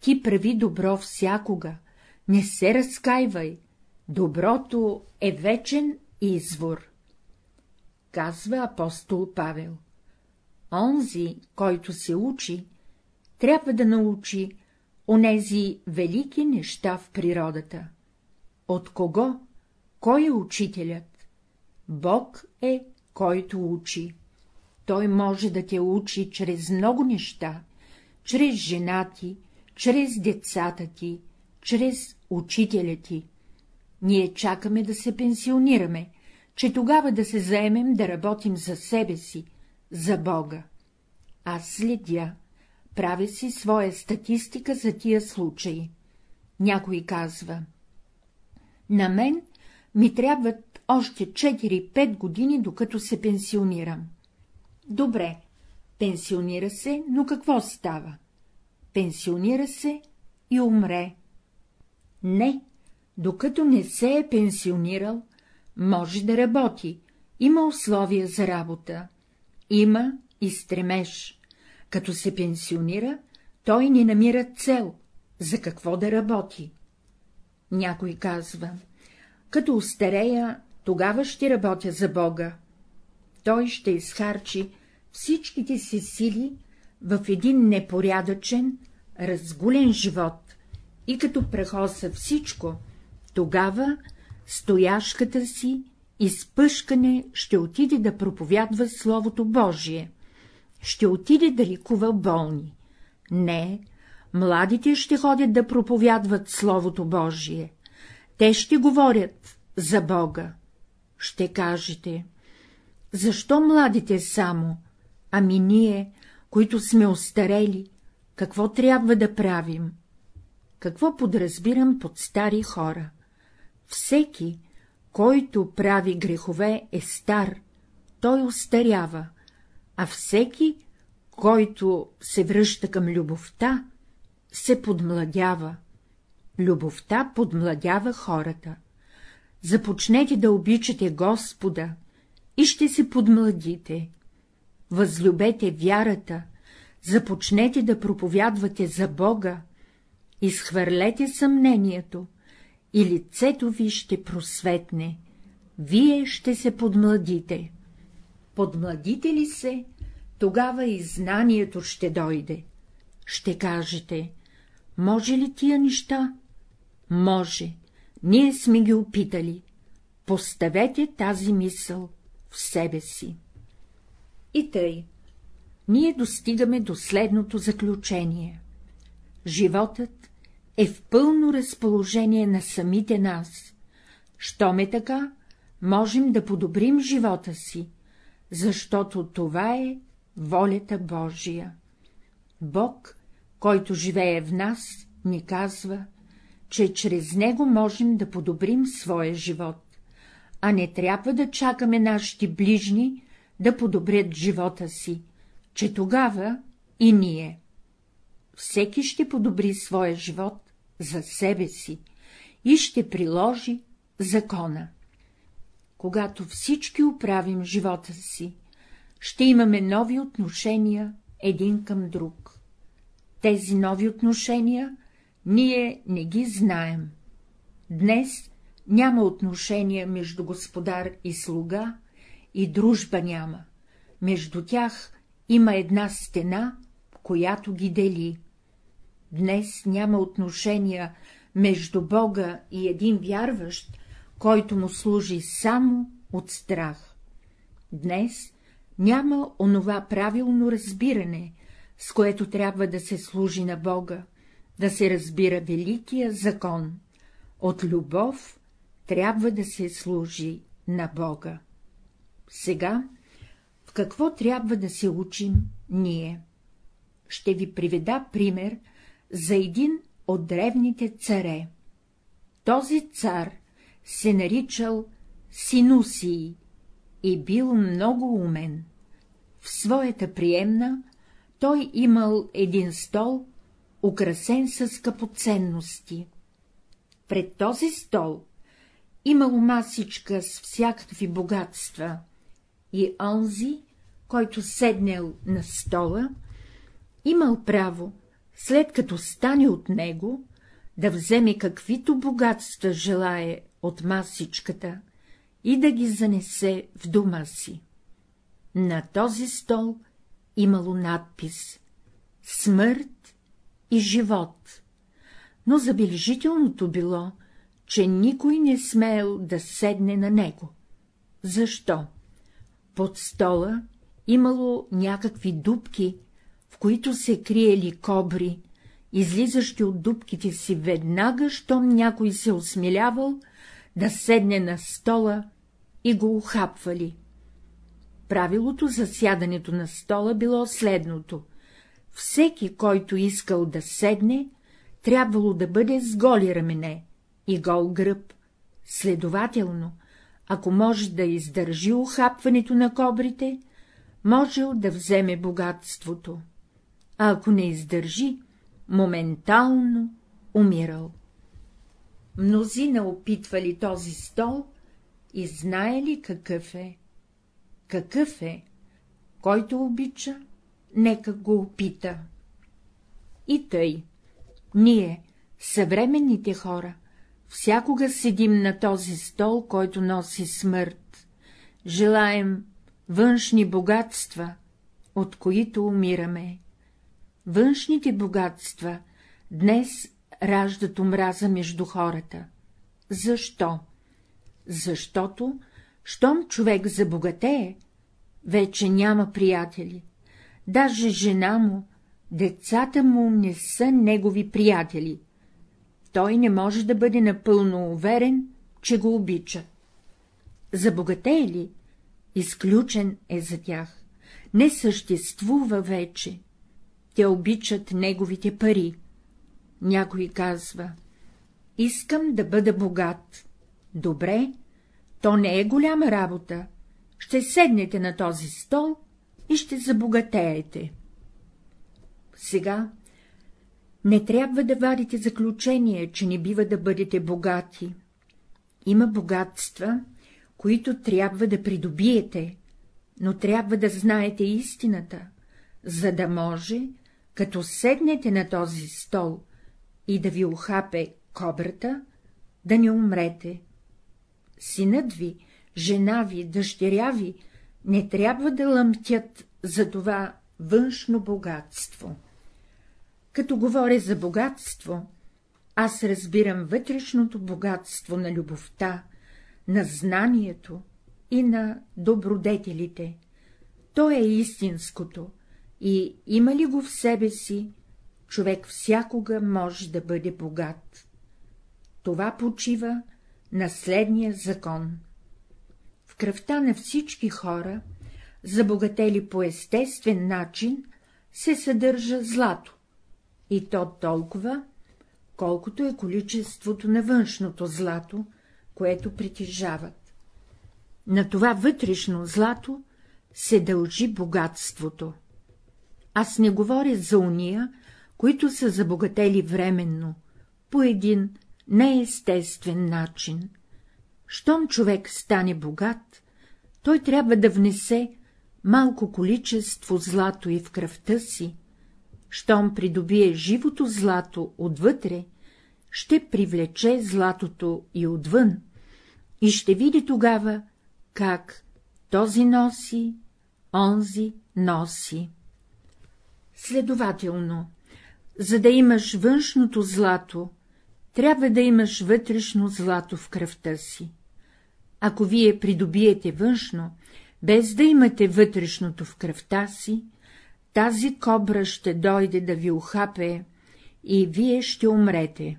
ти прави добро всякога, не се разкайвай, доброто е вечен извор. Казва апостол Павел. Онзи, който се учи, трябва да научи онези велики неща в природата. От кого? Кой е учителят? Бог е, който учи. Той може да те учи чрез много неща, чрез жена ти, чрез децата ти, чрез учителя ти. Ние чакаме да се пенсионираме, че тогава да се заемем да работим за себе си, за Бога. Аз следя, правя си своя статистика за тия случаи. Някой казва. На мен ми трябват още 4-5 години, докато се пенсионирам. Добре, пенсионира се, но какво става? Пенсионира се и умре. Не, докато не се е пенсионирал, може да работи, има условия за работа, има и стремеж. Като се пенсионира, той не намира цел, за какво да работи. Някой казва, като устарея, тогава ще работя за Бога. Той ще изхарчи всичките си сили в един непорядъчен, разгулен живот и като прехоса всичко, тогава стояшката си изпъшкане ще отиде да проповядва Словото Божие ще отиде да ликува болни. Не, младите ще ходят да проповядват Словото Божие. Те ще говорят за Бога. Ще кажете, защо младите само, ами ние, които сме остарели, какво трябва да правим? Какво подразбирам под стари хора? Всеки, който прави грехове, е стар, той остарява, а всеки, който се връща към любовта, се подмладява. Любовта подмладява хората. Започнете да обичате Господа и ще се подмладите. Възлюбете вярата, започнете да проповядвате за Бога, изхвърлете съмнението и лицето ви ще просветне, вие ще се подмладите. Подмладите ли се, тогава и знанието ще дойде. Ще кажете, може ли тия неща? Може, ние сме ги опитали. Поставете тази мисъл в себе си. И тъй, ние достигаме до следното заключение. Животът е в пълно разположение на самите нас. Щом е така, можем да подобрим живота си, защото това е волята Божия. Бог, който живее в нас, ни казва, че чрез него можем да подобрим своя живот, а не трябва да чакаме нашите ближни да подобрят живота си, че тогава и ние. Всеки ще подобри своя живот за себе си и ще приложи закона. Когато всички оправим живота си, ще имаме нови отношения един към друг. Тези нови отношения ние не ги знаем. Днес няма отношения между господар и слуга, и дружба няма. Между тях има една стена, която ги дели. Днес няма отношения между Бога и един вярващ, който му служи само от страх. Днес няма онова правилно разбиране, с което трябва да се служи на Бога, да се разбира великия закон. От любов трябва да се служи на Бога. Сега, в какво трябва да се учим ние? Ще ви приведа пример за един от древните царе. Този цар се наричал Синусий и бил много умен. В своята приемна той имал един стол, украсен с скъпоценности. Пред този стол имало масичка с всякакви богатства, и онзи, който седнел на стола, имал право, след като стане от него, да вземе каквито богатства желае от масичката и да ги занесе в дома си. На този стол имало надпис — смърт и живот, но забележителното било, че никой не смеел да седне на него. Защо? Под стола имало някакви дубки, които се криели кобри, излизащи от дубките си веднага, щом някой се осмелявал да седне на стола и го ухапвали. Правилото за сядането на стола било следното. Всеки, който искал да седне, трябвало да бъде с голи рамене и гол гръб. Следователно, ако може да издържи ухапването на кобрите, можел да вземе богатството, а ако не издържи, моментално умирал. Мнозина опитвали този стол и знаели какъв е. Какъв е? Който обича, нека го опита. И тъй, ние, съвременните хора, всякога седим на този стол, който носи смърт. Желаем външни богатства, от които умираме. Външните богатства днес раждат омраза между хората. Защо? Защото, щом човек забогатее, вече няма приятели. Даже жена му, децата му не са негови приятели. Той не може да бъде напълно уверен, че го обича. Забогатее ли, изключен е за тях, не съществува вече. Те обичат неговите пари. Някой казва, искам да бъда богат. Добре, то не е голяма работа. Ще седнете на този стол и ще забогатеете. Сега не трябва да вадите заключение, че не бива да бъдете богати. Има богатства, които трябва да придобиете, но трябва да знаете истината, за да може, като седнете на този стол и да ви ухапе кобрата, да не умрете. Синът ви, жена ви, дъщеря ви не трябва да лъмтят за това външно богатство. Като говоря за богатство, аз разбирам вътрешното богатство на любовта, на знанието и на добродетелите. То е истинското и има ли го в себе си, човек всякога може да бъде богат. Това почива на следния закон. В кръвта на всички хора, забогатели по естествен начин, се съдържа злато, и то толкова, колкото е количеството на външното злато, което притежават. На това вътрешно злато се дължи богатството. Аз не говоря за уния, които са забогатели временно, по един неестествен начин. Щом човек стане богат, той трябва да внесе малко количество злато и в кръвта си, щом придобие живото злато отвътре, ще привлече златото и отвън, и ще види тогава, как този носи, онзи носи. Следователно, за да имаш външното злато, трябва да имаш вътрешно злато в кръвта си. Ако вие придобиете външно, без да имате вътрешното в кръвта си, тази кобра ще дойде да ви ухапе и вие ще умрете.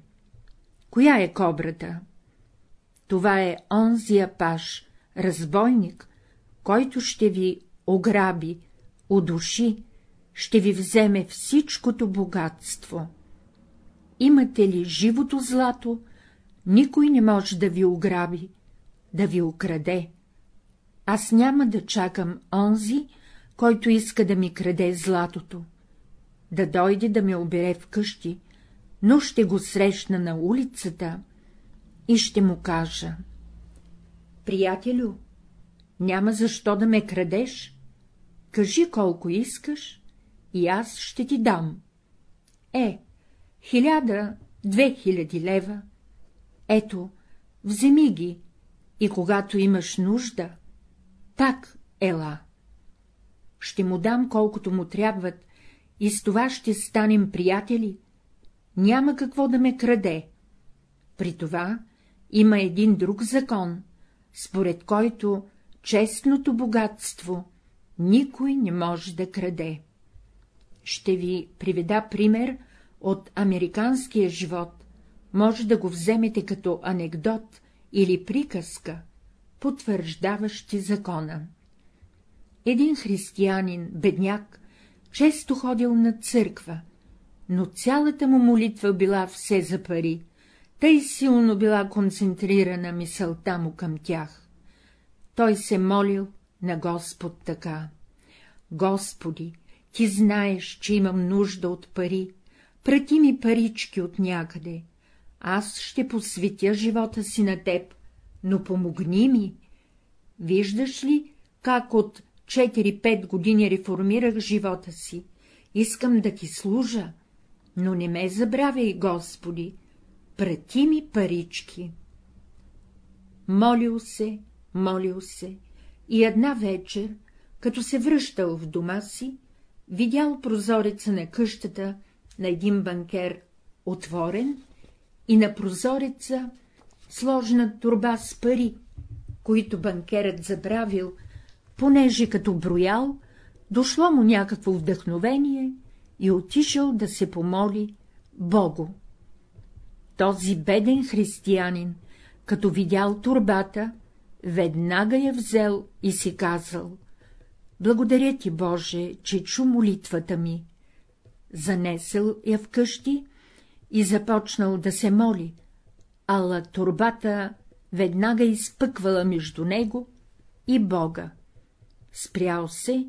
Коя е кобрата? Това е онзия паш, разбойник, който ще ви ограби, удуши, ще ви вземе всичкото богатство. Имате ли живото злато, никой не може да ви ограби, да ви украде. Аз няма да чакам онзи, който иска да ми краде златото, да дойде да ме обере вкъщи, но ще го срещна на улицата и ще му кажа. Приятелю, няма защо да ме крадеш, кажи колко искаш и аз ще ти дам. Е, хиляда, две хиляди лева. Ето, вземи ги и когато имаш нужда, так ела. Ще му дам колкото му трябват и с това ще станем приятели. Няма какво да ме краде. При това има един друг закон, според който честното богатство никой не може да краде. Ще ви приведа пример от американския живот, може да го вземете като анекдот или приказка, потвърждаващи закона. Един християнин, бедняк, често ходил на църква, но цялата му молитва била все за пари, тъй силно била концентрирана мисълта му към тях. Той се молил на Господ така. Господи, ти знаеш, че имам нужда от пари, прати ми парички от някъде. Аз ще посветя живота си на теб, но помогни ми. Виждаш ли, как от 4-5 години реформирах живота си, искам да ти служа, но не ме забравяй, Господи, прати ми парички. Молил се, молил се, и една вечер, като се връщал в дома си, видял прозореца на къщата на един банкер отворен и на прозореца сложна турба с пари, които банкерът забравил, понеже като броял, дошло му някакво вдъхновение и отишъл да се помоли Богу. Този беден християнин, като видял турбата, веднага я взел и си казал — Благодаря ти, Боже, че чу молитвата ми. Занесъл я вкъщи и започнал да се моли, ала турбата веднага изпъквала между него и Бога. Спрял се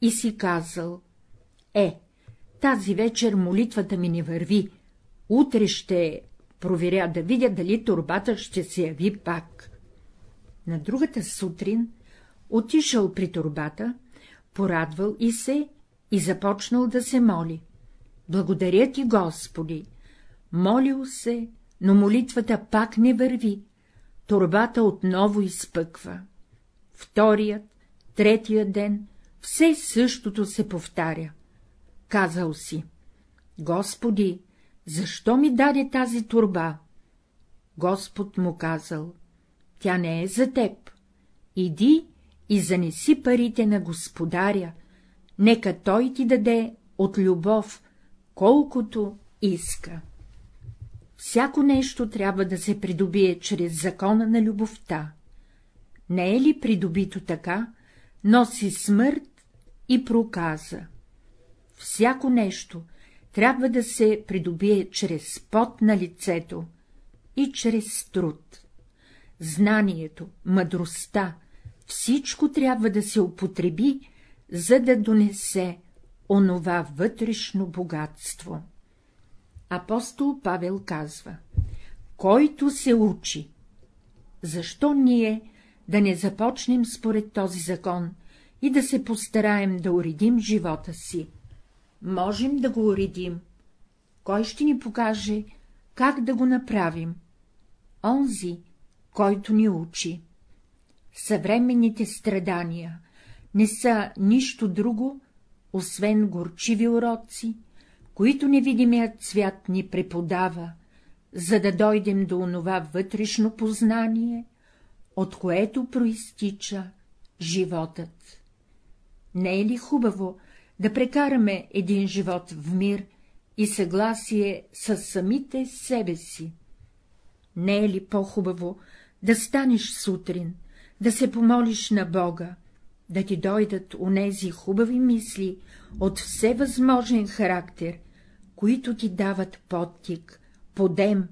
и си казал — Е, Тази вечер молитвата ми не върви, утре ще проверя да видя дали турбата ще се яви пак. На другата сутрин отишъл при турбата, порадвал и се и започнал да се моли. Благодаря ти, Господи! Молил се, но молитвата пак не върви, турбата отново изпъква. Вторият, третия ден, все същото се повтаря. Казал си, Господи, защо ми даде тази турба? Господ му казал, тя не е за теб. Иди и занеси парите на господаря, нека той ти даде от любов, колкото иска. Всяко нещо трябва да се придобие чрез закона на любовта. Не е ли придобито така, носи смърт и проказа. Всяко нещо трябва да се придобие чрез пот на лицето и чрез труд. Знанието, мъдростта, всичко трябва да се употреби, за да донесе онова вътрешно богатство. Апостол Павел казва, който се учи. Защо ние да не започнем според този закон и да се постараем да уредим живота си? Можем да го уредим. Кой ще ни покаже, как да го направим? Онзи, който ни учи. Съвременните страдания не са нищо друго, освен горчиви уроци, които невидимият свят ни преподава, за да дойдем до онова вътрешно познание, от което проистича животът. Не е ли хубаво да прекараме един живот в мир и съгласие с самите себе си? Не е ли по-хубаво да станеш сутрин, да се помолиш на Бога, да ти дойдат онези хубави мисли от всевъзможен характер, които ти дават подтик, подем,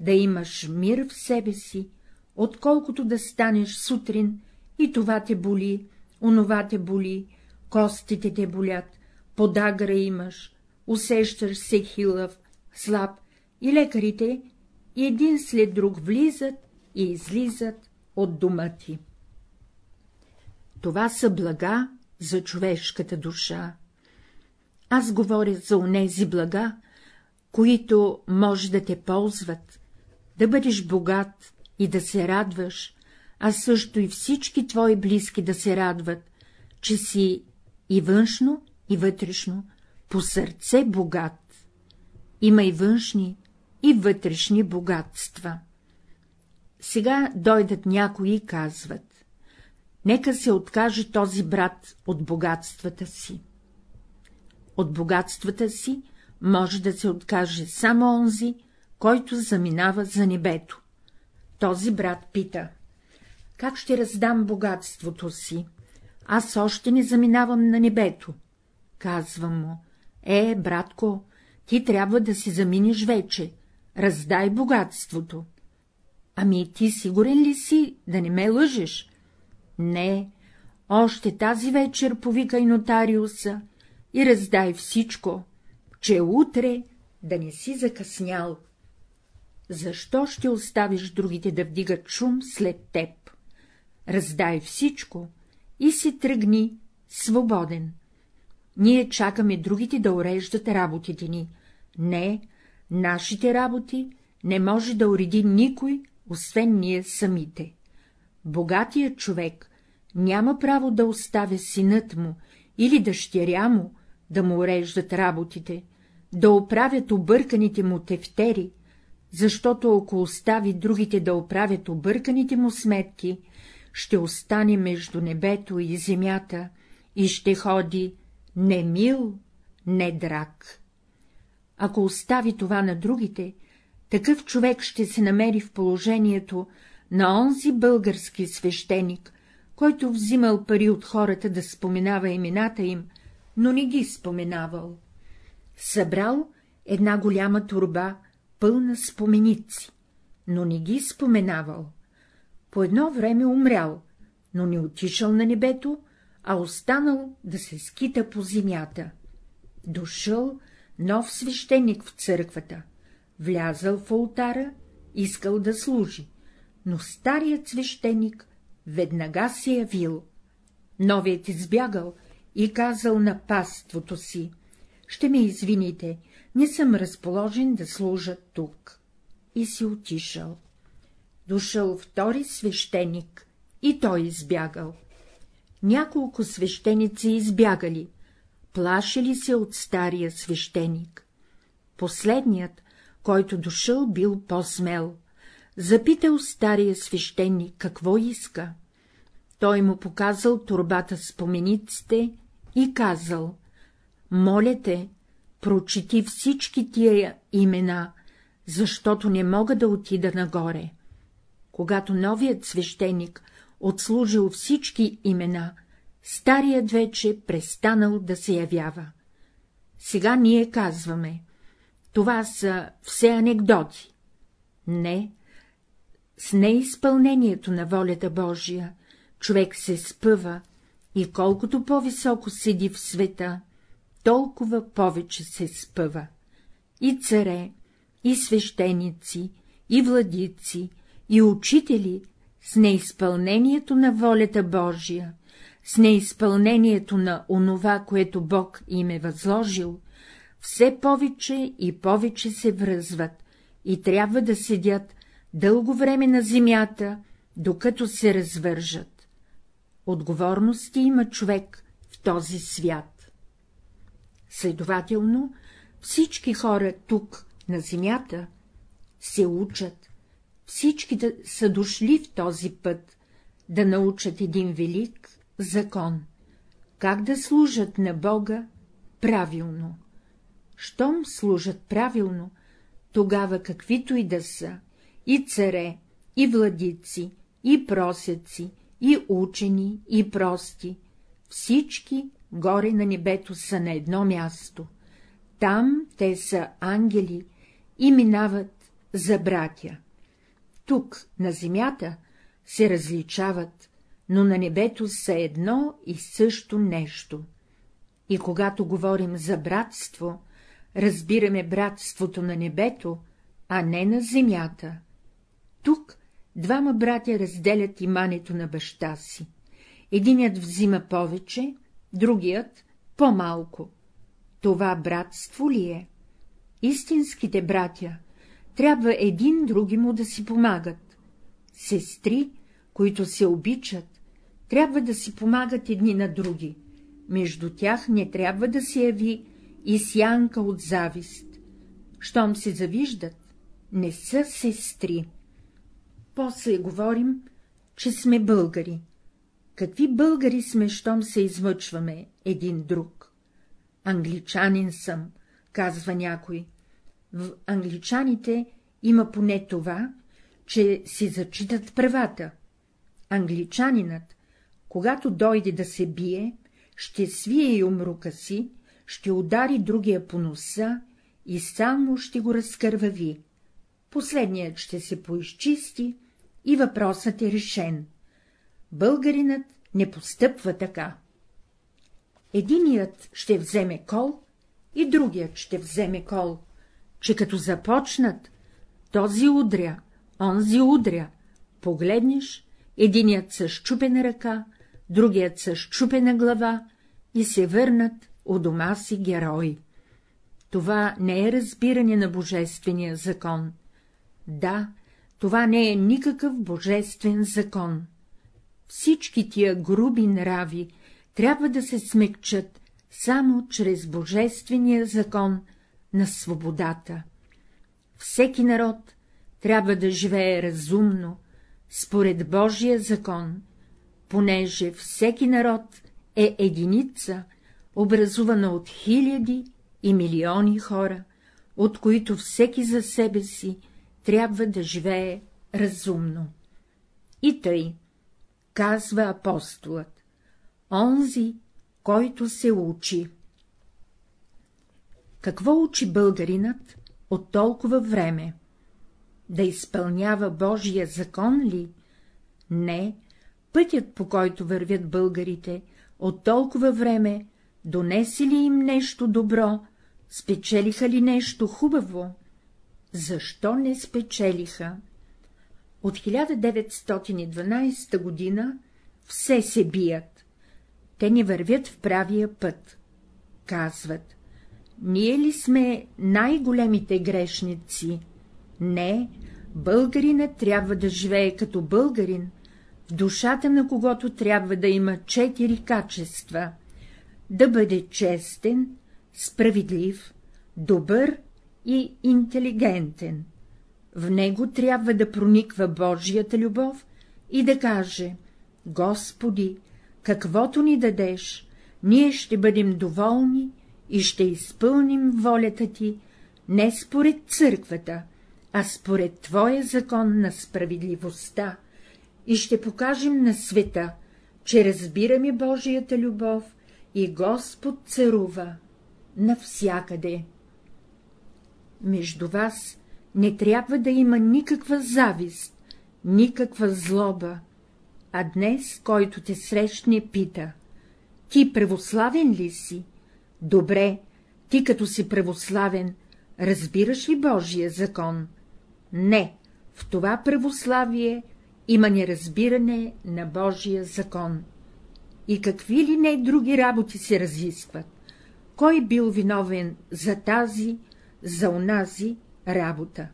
да имаш мир в себе си, отколкото да станеш сутрин и това те боли, онова те боли, костите те болят, подагра имаш, усещаш се хилав, слаб, и лекарите един след друг влизат и излизат от дома ти. Това са блага за човешката душа. Аз говоря за онези блага, които може да те ползват, да бъдеш богат и да се радваш, а също и всички твои близки да се радват, че си и външно, и вътрешно, по сърце богат. Има и външни, и вътрешни богатства. Сега дойдат някои и казват — нека се откаже този брат от богатствата си. От богатствата си може да се откаже само онзи, който заминава за небето. Този брат пита — как ще раздам богатството си? Аз още не заминавам на небето. Казвам му — е, братко, ти трябва да си заминеш вече, раздай богатството. Ами ти сигурен ли си, да не ме лъжеш? Не, още тази вечер повикай нотариуса и раздай всичко, че утре да не си закъснял. Защо ще оставиш другите да вдигат шум след теб? Раздай всичко и си тръгни свободен. Ние чакаме другите да уреждат работите ни. Не, нашите работи не може да уреди никой, освен ние самите. Богатият човек няма право да оставя синът му или дъщеря му да му уреждат работите, да оправят обърканите му тефтери, защото ако остави другите да оправят обърканите му сметки, ще остане между небето и земята и ще ходи не мил, не драг. Ако остави това на другите, такъв човек ще се намери в положението на онзи български свещеник, който взимал пари от хората да споменава имената им, но не ги споменавал. Събрал една голяма турба, пълна споменици, но не ги споменавал. По едно време умрял, но не отишъл на небето, а останал да се скита по земята. Дошъл нов свещеник в църквата, влязъл в ултара, искал да служи, но старият свещеник веднага се явил. Новият избягал и казал на паството си — ще ме извините, не съм разположен да служа тук. И си отишъл. Дошъл втори свещеник и той избягал. Няколко свещеници избягали, плашили се от стария свещеник. Последният, който дошъл, бил по-смел. Запитал стария свещеник какво иска. Той му показал турбата с помениците и казал — моля те, прочети всички тия имена, защото не мога да отида нагоре. Когато новият свещеник отслужил всички имена, старият вече престанал да се явява. Сега ние казваме — това са все анекдоти. Не, с неизпълнението на волята Божия човек се спъва и колкото по-високо седи в света, толкова повече се спъва. И царе, и свещеници, и владици, и учители с неизпълнението на волята Божия, с неизпълнението на онова, което Бог им е възложил, все повече и повече се връзват и трябва да седят дълго време на земята, докато се развържат. Отговорности има човек в този свят. Следователно, всички хора тук, на земята, се учат, всичките са дошли в този път да научат един велик закон, как да служат на Бога правилно. Щом служат правилно, тогава каквито и да са, и царе, и владици, и просеци, и учени, и прости, всички горе на небето са на едно място. Там те са ангели и минават за братя. Тук, на земята, се различават, но на небето са едно и също нещо. И когато говорим за братство, разбираме братството на небето, а не на земята. Тук двама братя разделят имането на баща си. Единият взима повече, другият — по-малко. Това братство ли е? Истинските братя трябва един други му да си помагат. Сестри, които се обичат, трябва да си помагат едни на други. Между тях не трябва да се яви и сянка от завист. Щом се завиждат, не са сестри. После говорим, че сме българи. Какви българи сме, щом се измъчваме един друг? Англичанин съм, казва някой. В англичаните има поне това, че си зачитат правата. Англичанинът, когато дойде да се бие, ще свие юмрука си, ще удари другия по носа и само ще го разкървави. Последният ще се поизчисти и въпросът е решен. Българинът не постъпва така. Единият ще вземе кол и другият ще вземе кол че като започнат, този удря, онзи удря, погледнеш, единият с щупена ръка, другият с щупена глава и се върнат у дома си герои. Това не е разбиране на божествения закон. Да, това не е никакъв божествен закон. Всички тия груби нрави трябва да се смекчат само чрез божествения закон на свободата. Всеки народ трябва да живее разумно, според Божия закон, понеже всеки народ е единица, образувана от хиляди и милиони хора, от които всеки за себе си трябва да живее разумно. И тъй, казва апостолът, онзи, който се учи. Какво учи българинът от толкова време? Да изпълнява Божия закон ли? Не, пътят, по който вървят българите, от толкова време донеси ли им нещо добро, спечелиха ли нещо хубаво? Защо не спечелиха? От 1912 година все се бият. Те не вървят в правия път. Казват, ние ли сме най-големите грешници? Не, българина трябва да живее като българин, в душата на когото трябва да има четири качества — да бъде честен, справедлив, добър и интелигентен. В него трябва да прониква Божията любов и да каже — Господи, каквото ни дадеш, ние ще бъдем доволни и ще изпълним волята ти не според църквата, а според Твоя закон на справедливостта, и ще покажем на света, че разбираме Божията любов и Господ царува навсякъде. Между вас не трябва да има никаква завист, никаква злоба, а днес, който те срещне, пита — ти православен ли си? Добре, ти като си православен, разбираш ли Божия закон? Не, в това православие има неразбиране на Божия закон. И какви ли не други работи се разискват? Кой бил виновен за тази, за онази работа?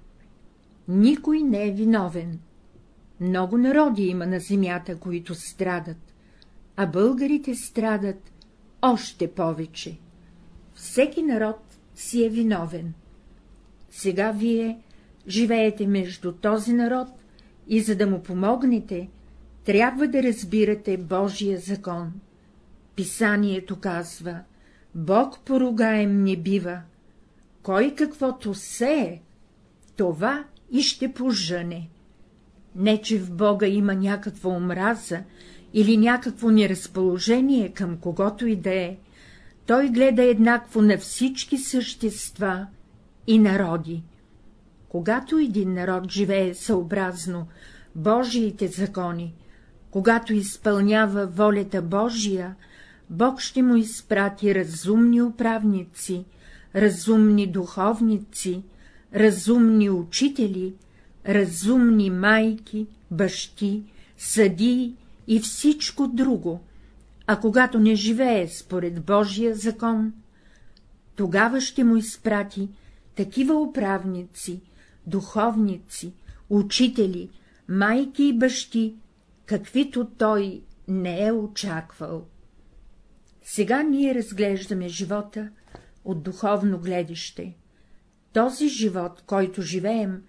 Никой не е виновен. Много народи има на земята, които страдат, а българите страдат още повече. Всеки народ си е виновен. Сега вие живеете между този народ и за да му помогнете, трябва да разбирате Божия закон. Писанието казва, Бог поругаем не бива, кой каквото сее, това и ще пожъне. Не, че в Бога има някаква омраза или някакво неразположение към когото и да е, той гледа еднакво на всички същества и народи. Когато един народ живее съобразно Божиите закони, когато изпълнява волята Божия, Бог ще му изпрати разумни управници, разумни духовници, разумни учители, разумни майки, бащи, съдии и всичко друго, а когато не живее според Божия закон, тогава ще му изпрати такива управници, духовници, учители, майки и бащи, каквито той не е очаквал. Сега ние разглеждаме живота от духовно гледище. Този живот, който живеем,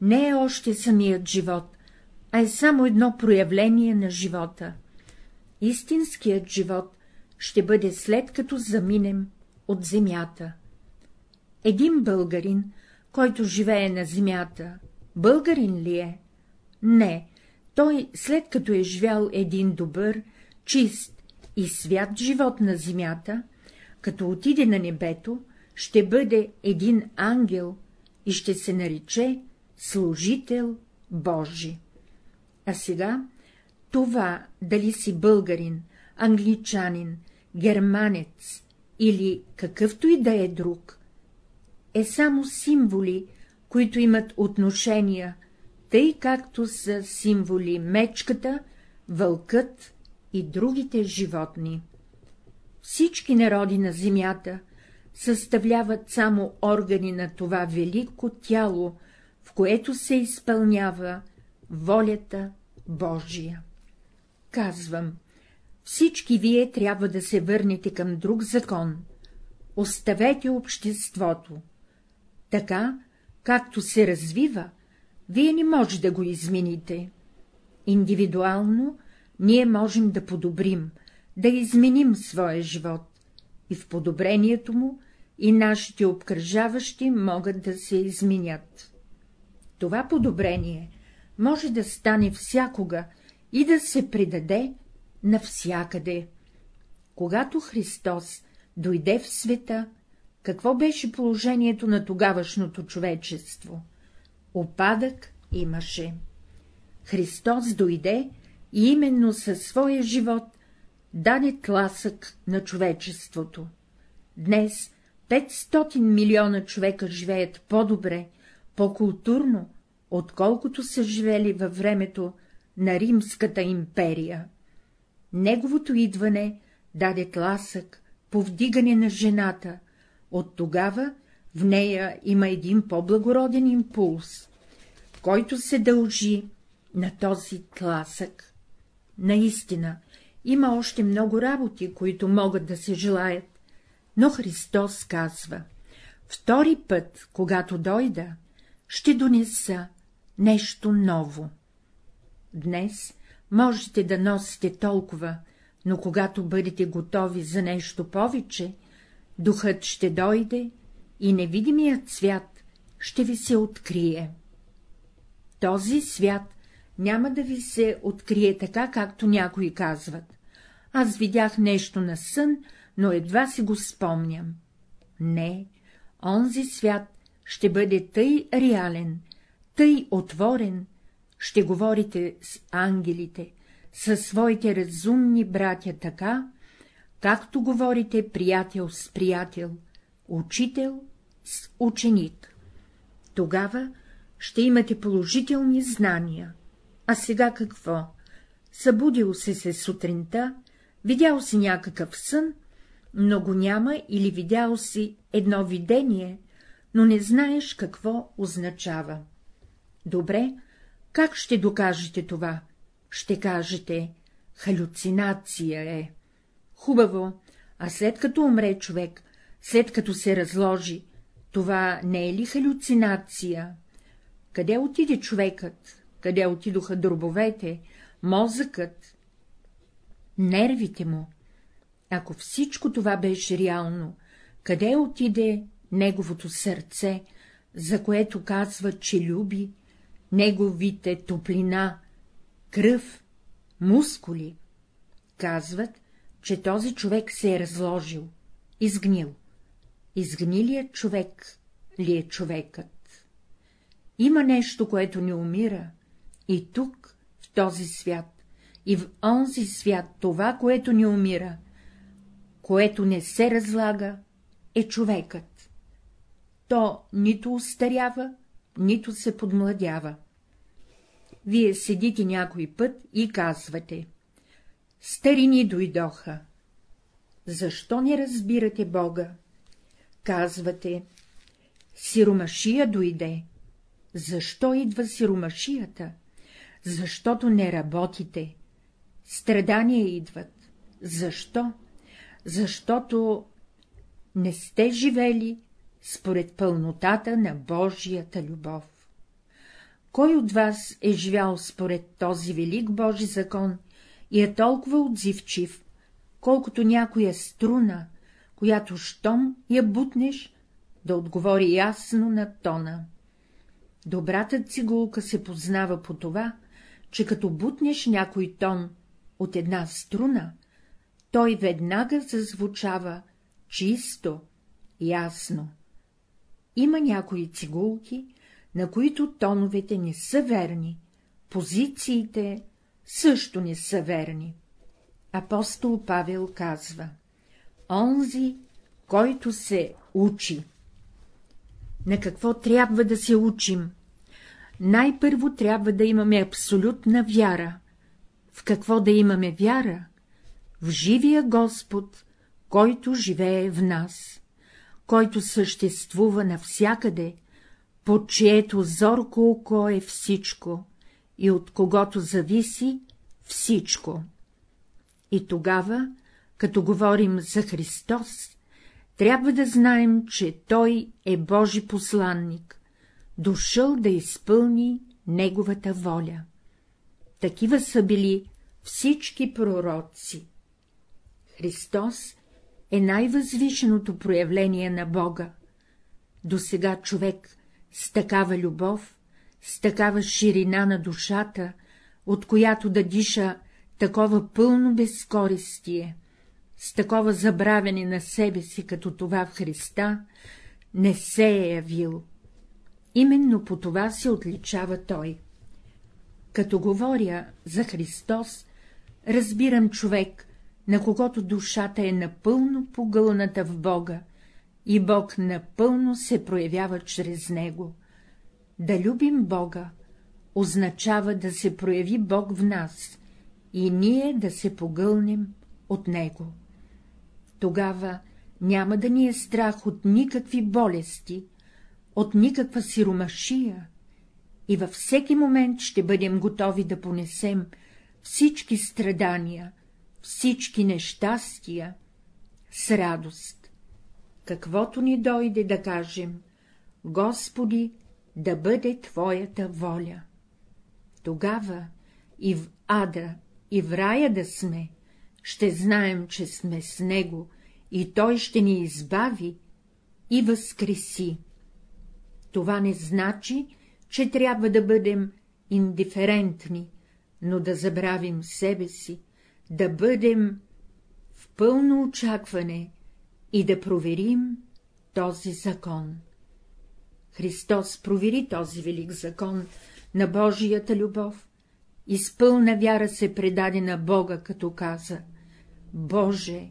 не е още самият живот, а е само едно проявление на живота. Истинският живот ще бъде след като заминем от земята. Един българин, който живее на земята, българин ли е? Не, той, след като е живял един добър, чист и свят живот на земята, като отиде на небето, ще бъде един ангел и ще се нарече служител Божи. А сега това, дали си българин, англичанин, германец или какъвто и да е друг, е само символи, които имат отношения, тъй както са символи мечката, вълкът и другите животни. Всички народи на земята съставляват само органи на това велико тяло, в което се изпълнява волята Божия. Казвам, всички вие трябва да се върнете към друг закон. Оставете обществото. Така, както се развива, вие не може да го измените. Индивидуално ние можем да подобрим, да изменим своя живот, и в подобрението му и нашите обкръжаващи могат да се изменят. Това подобрение може да стане всякога и да се предаде навсякъде. Когато Христос дойде в света, какво беше положението на тогавашното човечество? Опадък имаше. Христос дойде и именно със своя живот даде тласък на човечеството. Днес 500 милиона човека живеят по-добре, по-културно, отколкото са живели във времето на Римската империя. Неговото идване даде тласък, повдигане на жената, от тогава в нея има един по-благороден импулс, който се дължи на този тласък. Наистина, има още много работи, които могат да се желаят, но Христос казва — втори път, когато дойда, ще донеса нещо ново. Днес можете да носите толкова, но когато бъдете готови за нещо повече, духът ще дойде и невидимият свят ще ви се открие. Този свят няма да ви се открие така, както някои казват. Аз видях нещо на сън, но едва си го спомням. Не, онзи свят ще бъде тъй реален, тъй отворен, ще говорите с ангелите, със своите разумни братя така, както говорите приятел с приятел, учител с ученик. Тогава ще имате положителни знания. А сега какво? Събудил се се сутринта, видял си някакъв сън, но го няма или видял си едно видение, но не знаеш какво означава. Добре, как ще докажете това? Ще кажете, халюцинация е. Хубаво, а след като умре човек, след като се разложи, това не е ли халюцинация? Къде отиде човекът? Къде отидоха дробовете, мозъкът, нервите му? Ако всичко това беше реално, къде отиде неговото сърце, за което казва, че люби, неговите топлина, кръв, мускули? Казват, че този човек се е разложил, изгнил. Изгнилият човек ли е човекът? Има нещо, което не умира, и тук, в този свят, и в онзи свят това, което не умира, което не се разлага, е човекът. То нито устарява, нито се подмладява. Вие седите някой път и казвате — старини дойдоха. Защо не разбирате Бога? Казвате — сиромашия дойде. Защо идва сиромашията? Защото не работите. Страдания идват. Защо? Защото не сте живели според пълнотата на Божията любов. Кой от вас е живял според този велик Божи закон и е толкова отзивчив, колкото някоя струна, която щом я бутнеш, да отговори ясно на тона. Добрата цигулка се познава по това, че като бутнеш някой тон от една струна, той веднага зазвучава чисто, ясно. Има някои цигулки, на които тоновете не са верни, позициите също не са верни. Апостол Павел казва — онзи, който се учи. На какво трябва да се учим? Най-първо трябва да имаме абсолютна вяра. В какво да имаме вяра? В живия Господ, който живее в нас, който съществува навсякъде, под чието зорко око е всичко и от когото зависи всичко. И тогава, като говорим за Христос, трябва да знаем, че Той е Божи посланник, дошъл да изпълни Неговата воля. Такива са били всички пророци. Христос е най-възвишеното проявление на Бога. До сега човек с такава любов, с такава ширина на душата, от която да диша такова пълно безкористие, с такова забравяне на себе си, като това в Христа, не се е явил. Именно по това се отличава той. Като говоря за Христос, разбирам човек, на когото душата е напълно погълната в Бога и Бог напълно се проявява чрез него. Да любим Бога означава да се прояви Бог в нас и ние да се погълнем от Него. Тогава няма да ни е страх от никакви болести, от никаква сиромашия и във всеки момент ще бъдем готови да понесем всички страдания, всички нещастия с радост. Каквото ни дойде да кажем, Господи, да бъде Твоята воля. Тогава и в ада, и в рая да сме, ще знаем, че сме с Него и Той ще ни избави и възкреси. Това не значи, че трябва да бъдем индиферентни, но да забравим себе си, да бъдем в пълно очакване и да проверим този закон. Христос провери този велик закон на Божията любов и с пълна вяра се предаде на Бога, като каза — Боже,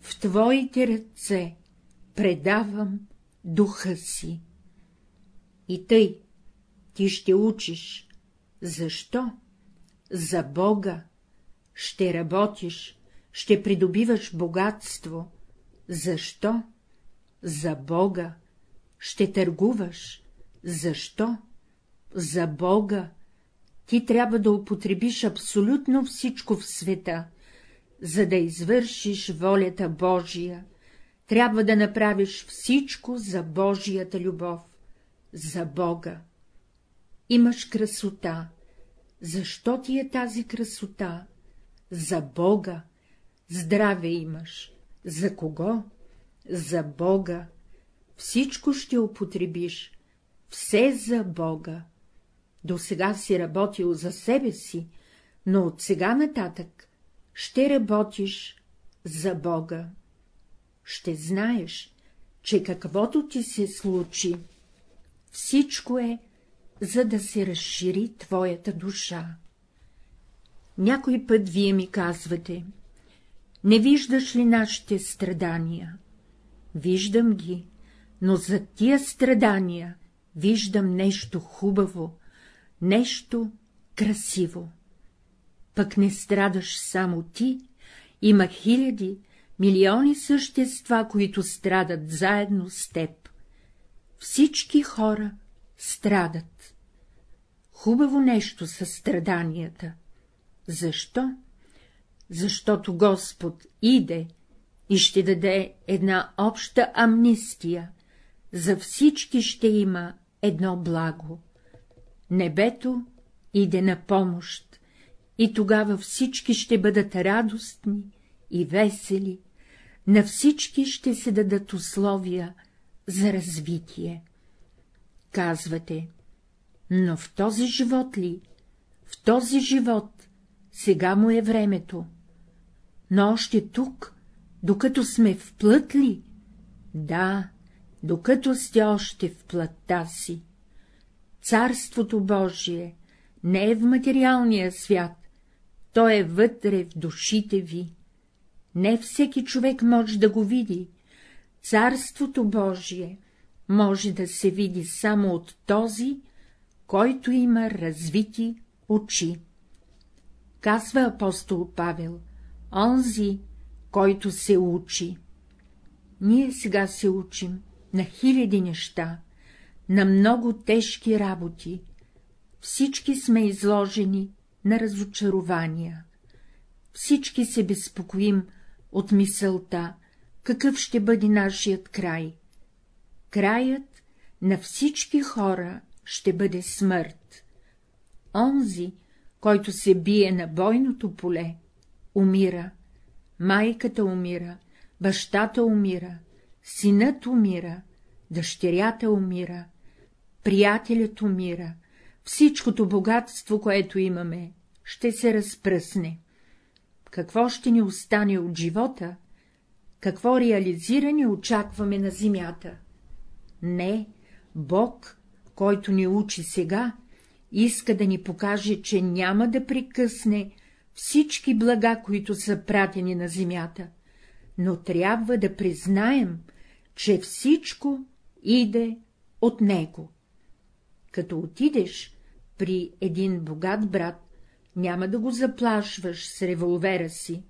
в Твоите ръце предавам духа си. И тъй, ти ще учиш. Защо? За Бога. Ще работиш, ще придобиваш богатство. Защо? За Бога. Ще търгуваш. Защо? За Бога. Ти трябва да употребиш абсолютно всичко в света, за да извършиш волята Божия, трябва да направиш всичко за Божията любов, за Бога. Имаш красота. Защо ти е тази красота? За Бога. Здраве имаш. За кого? За Бога. Всичко ще употребиш. Все за Бога. До сега си работил за себе си, но от сега нататък ще работиш за Бога. Ще знаеш, че каквото ти се случи, всичко е, за да се разшири твоята душа. Някой път вие ми казвате, не виждаш ли нашите страдания? Виждам ги, но за тия страдания виждам нещо хубаво, нещо красиво. Пък не страдаш само ти, има хиляди, милиони същества, които страдат заедно с теб. Всички хора страдат. Хубаво нещо са страданията. Защо? Защото Господ иде и ще даде една обща амнистия, за всички ще има едно благо. Небето иде на помощ, и тогава всички ще бъдат радостни и весели, на всички ще се дадат условия за развитие. Казвате, но в този живот ли, в този живот, сега му е времето, но още тук, докато сме в плът ли? Да, докато сте още в плътта си. Царството Божие не е в материалния свят, то е вътре в душите ви. Не всеки човек може да го види. Царството Божие може да се види само от този, който има развити очи. Казва апостол Павел, онзи, който се учи. Ние сега се учим на хиляди неща, на много тежки работи. Всички сме изложени на разочарования. Всички се безпокоим от мисълта, какъв ще бъде нашият край. Краят на всички хора ще бъде смърт. Онзи, който се бие на бойното поле, умира, майката умира, бащата умира, синът умира, дъщерята умира, приятелят умира, всичкото богатство, което имаме, ще се разпръсне. Какво ще ни остане от живота? Какво реализиране очакваме на земята? Не, Бог, който ни учи сега, иска да ни покаже, че няма да прекъсне всички блага, които са пратени на земята, но трябва да признаем, че всичко иде от него. Като отидеш при един богат брат, няма да го заплашваш с револвера си,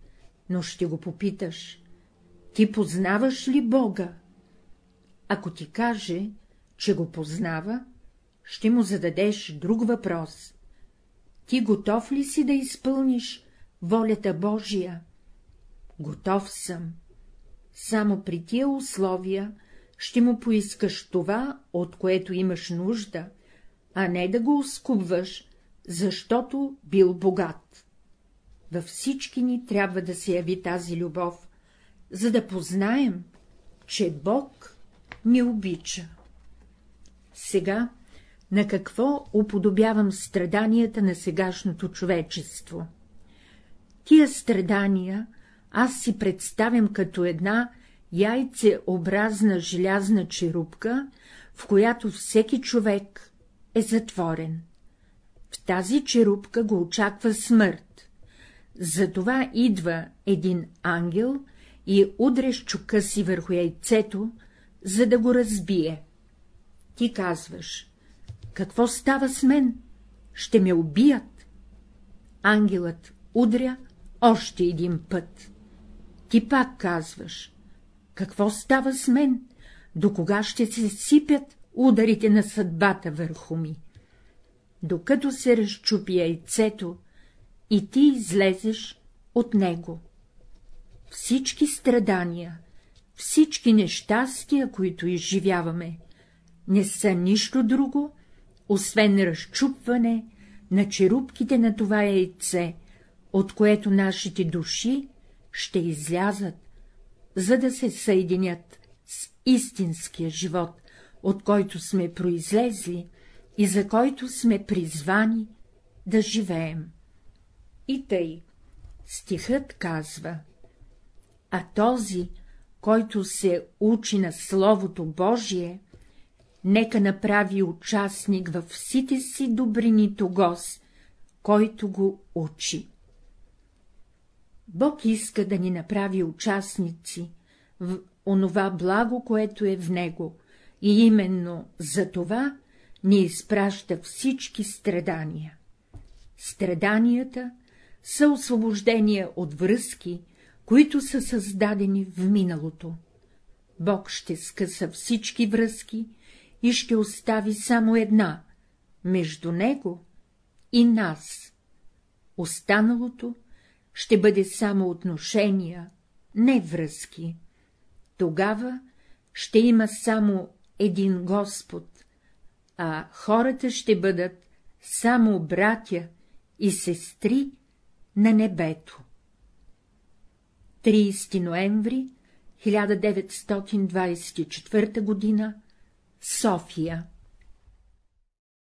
но ще го попиташ — ти познаваш ли Бога? Ако ти каже, че го познава, ще му зададеш друг въпрос. Ти готов ли си да изпълниш волята Божия? Готов съм. Само при тия условия ще му поискаш това, от което имаш нужда, а не да го оскубваш, защото бил богат. Във всички ни трябва да се яви тази любов, за да познаем, че Бог ни обича. Сега на какво уподобявам страданията на сегашното човечество? Тия страдания аз си представям като една яйцеобразна желязна черупка, в която всеки човек е затворен. В тази черупка го очаква смърт. Затова идва един ангел и удреш чука си върху яйцето, за да го разбие. Ти казваш, какво става с мен? Ще ме убият. Ангелът удря още един път. Ти пак казваш, какво става с мен? До кога ще се сипят ударите на съдбата върху ми? Докато се разчупи яйцето и ти излезеш от него. Всички страдания, всички нещастия, които изживяваме, не са нищо друго, освен разчупване на черупките на това яйце, от което нашите души ще излязат, за да се съединят с истинския живот, от който сме произлезли и за който сме призвани да живеем. И тъй, стихът казва, а този, който се учи на Словото Божие, нека направи участник във всите си добрини тогос, който го учи. Бог иска да ни направи участници в онова благо, което е в него, и именно за това ни изпраща всички страдания. Страданията са освобождения от връзки, които са създадени в миналото. Бог ще скъса всички връзки и ще остави само една — между него и нас. Останалото ще бъде само отношения, не връзки. Тогава ще има само един Господ, а хората ще бъдат само братя и сестри на небето. 30 ноември 1924 г. София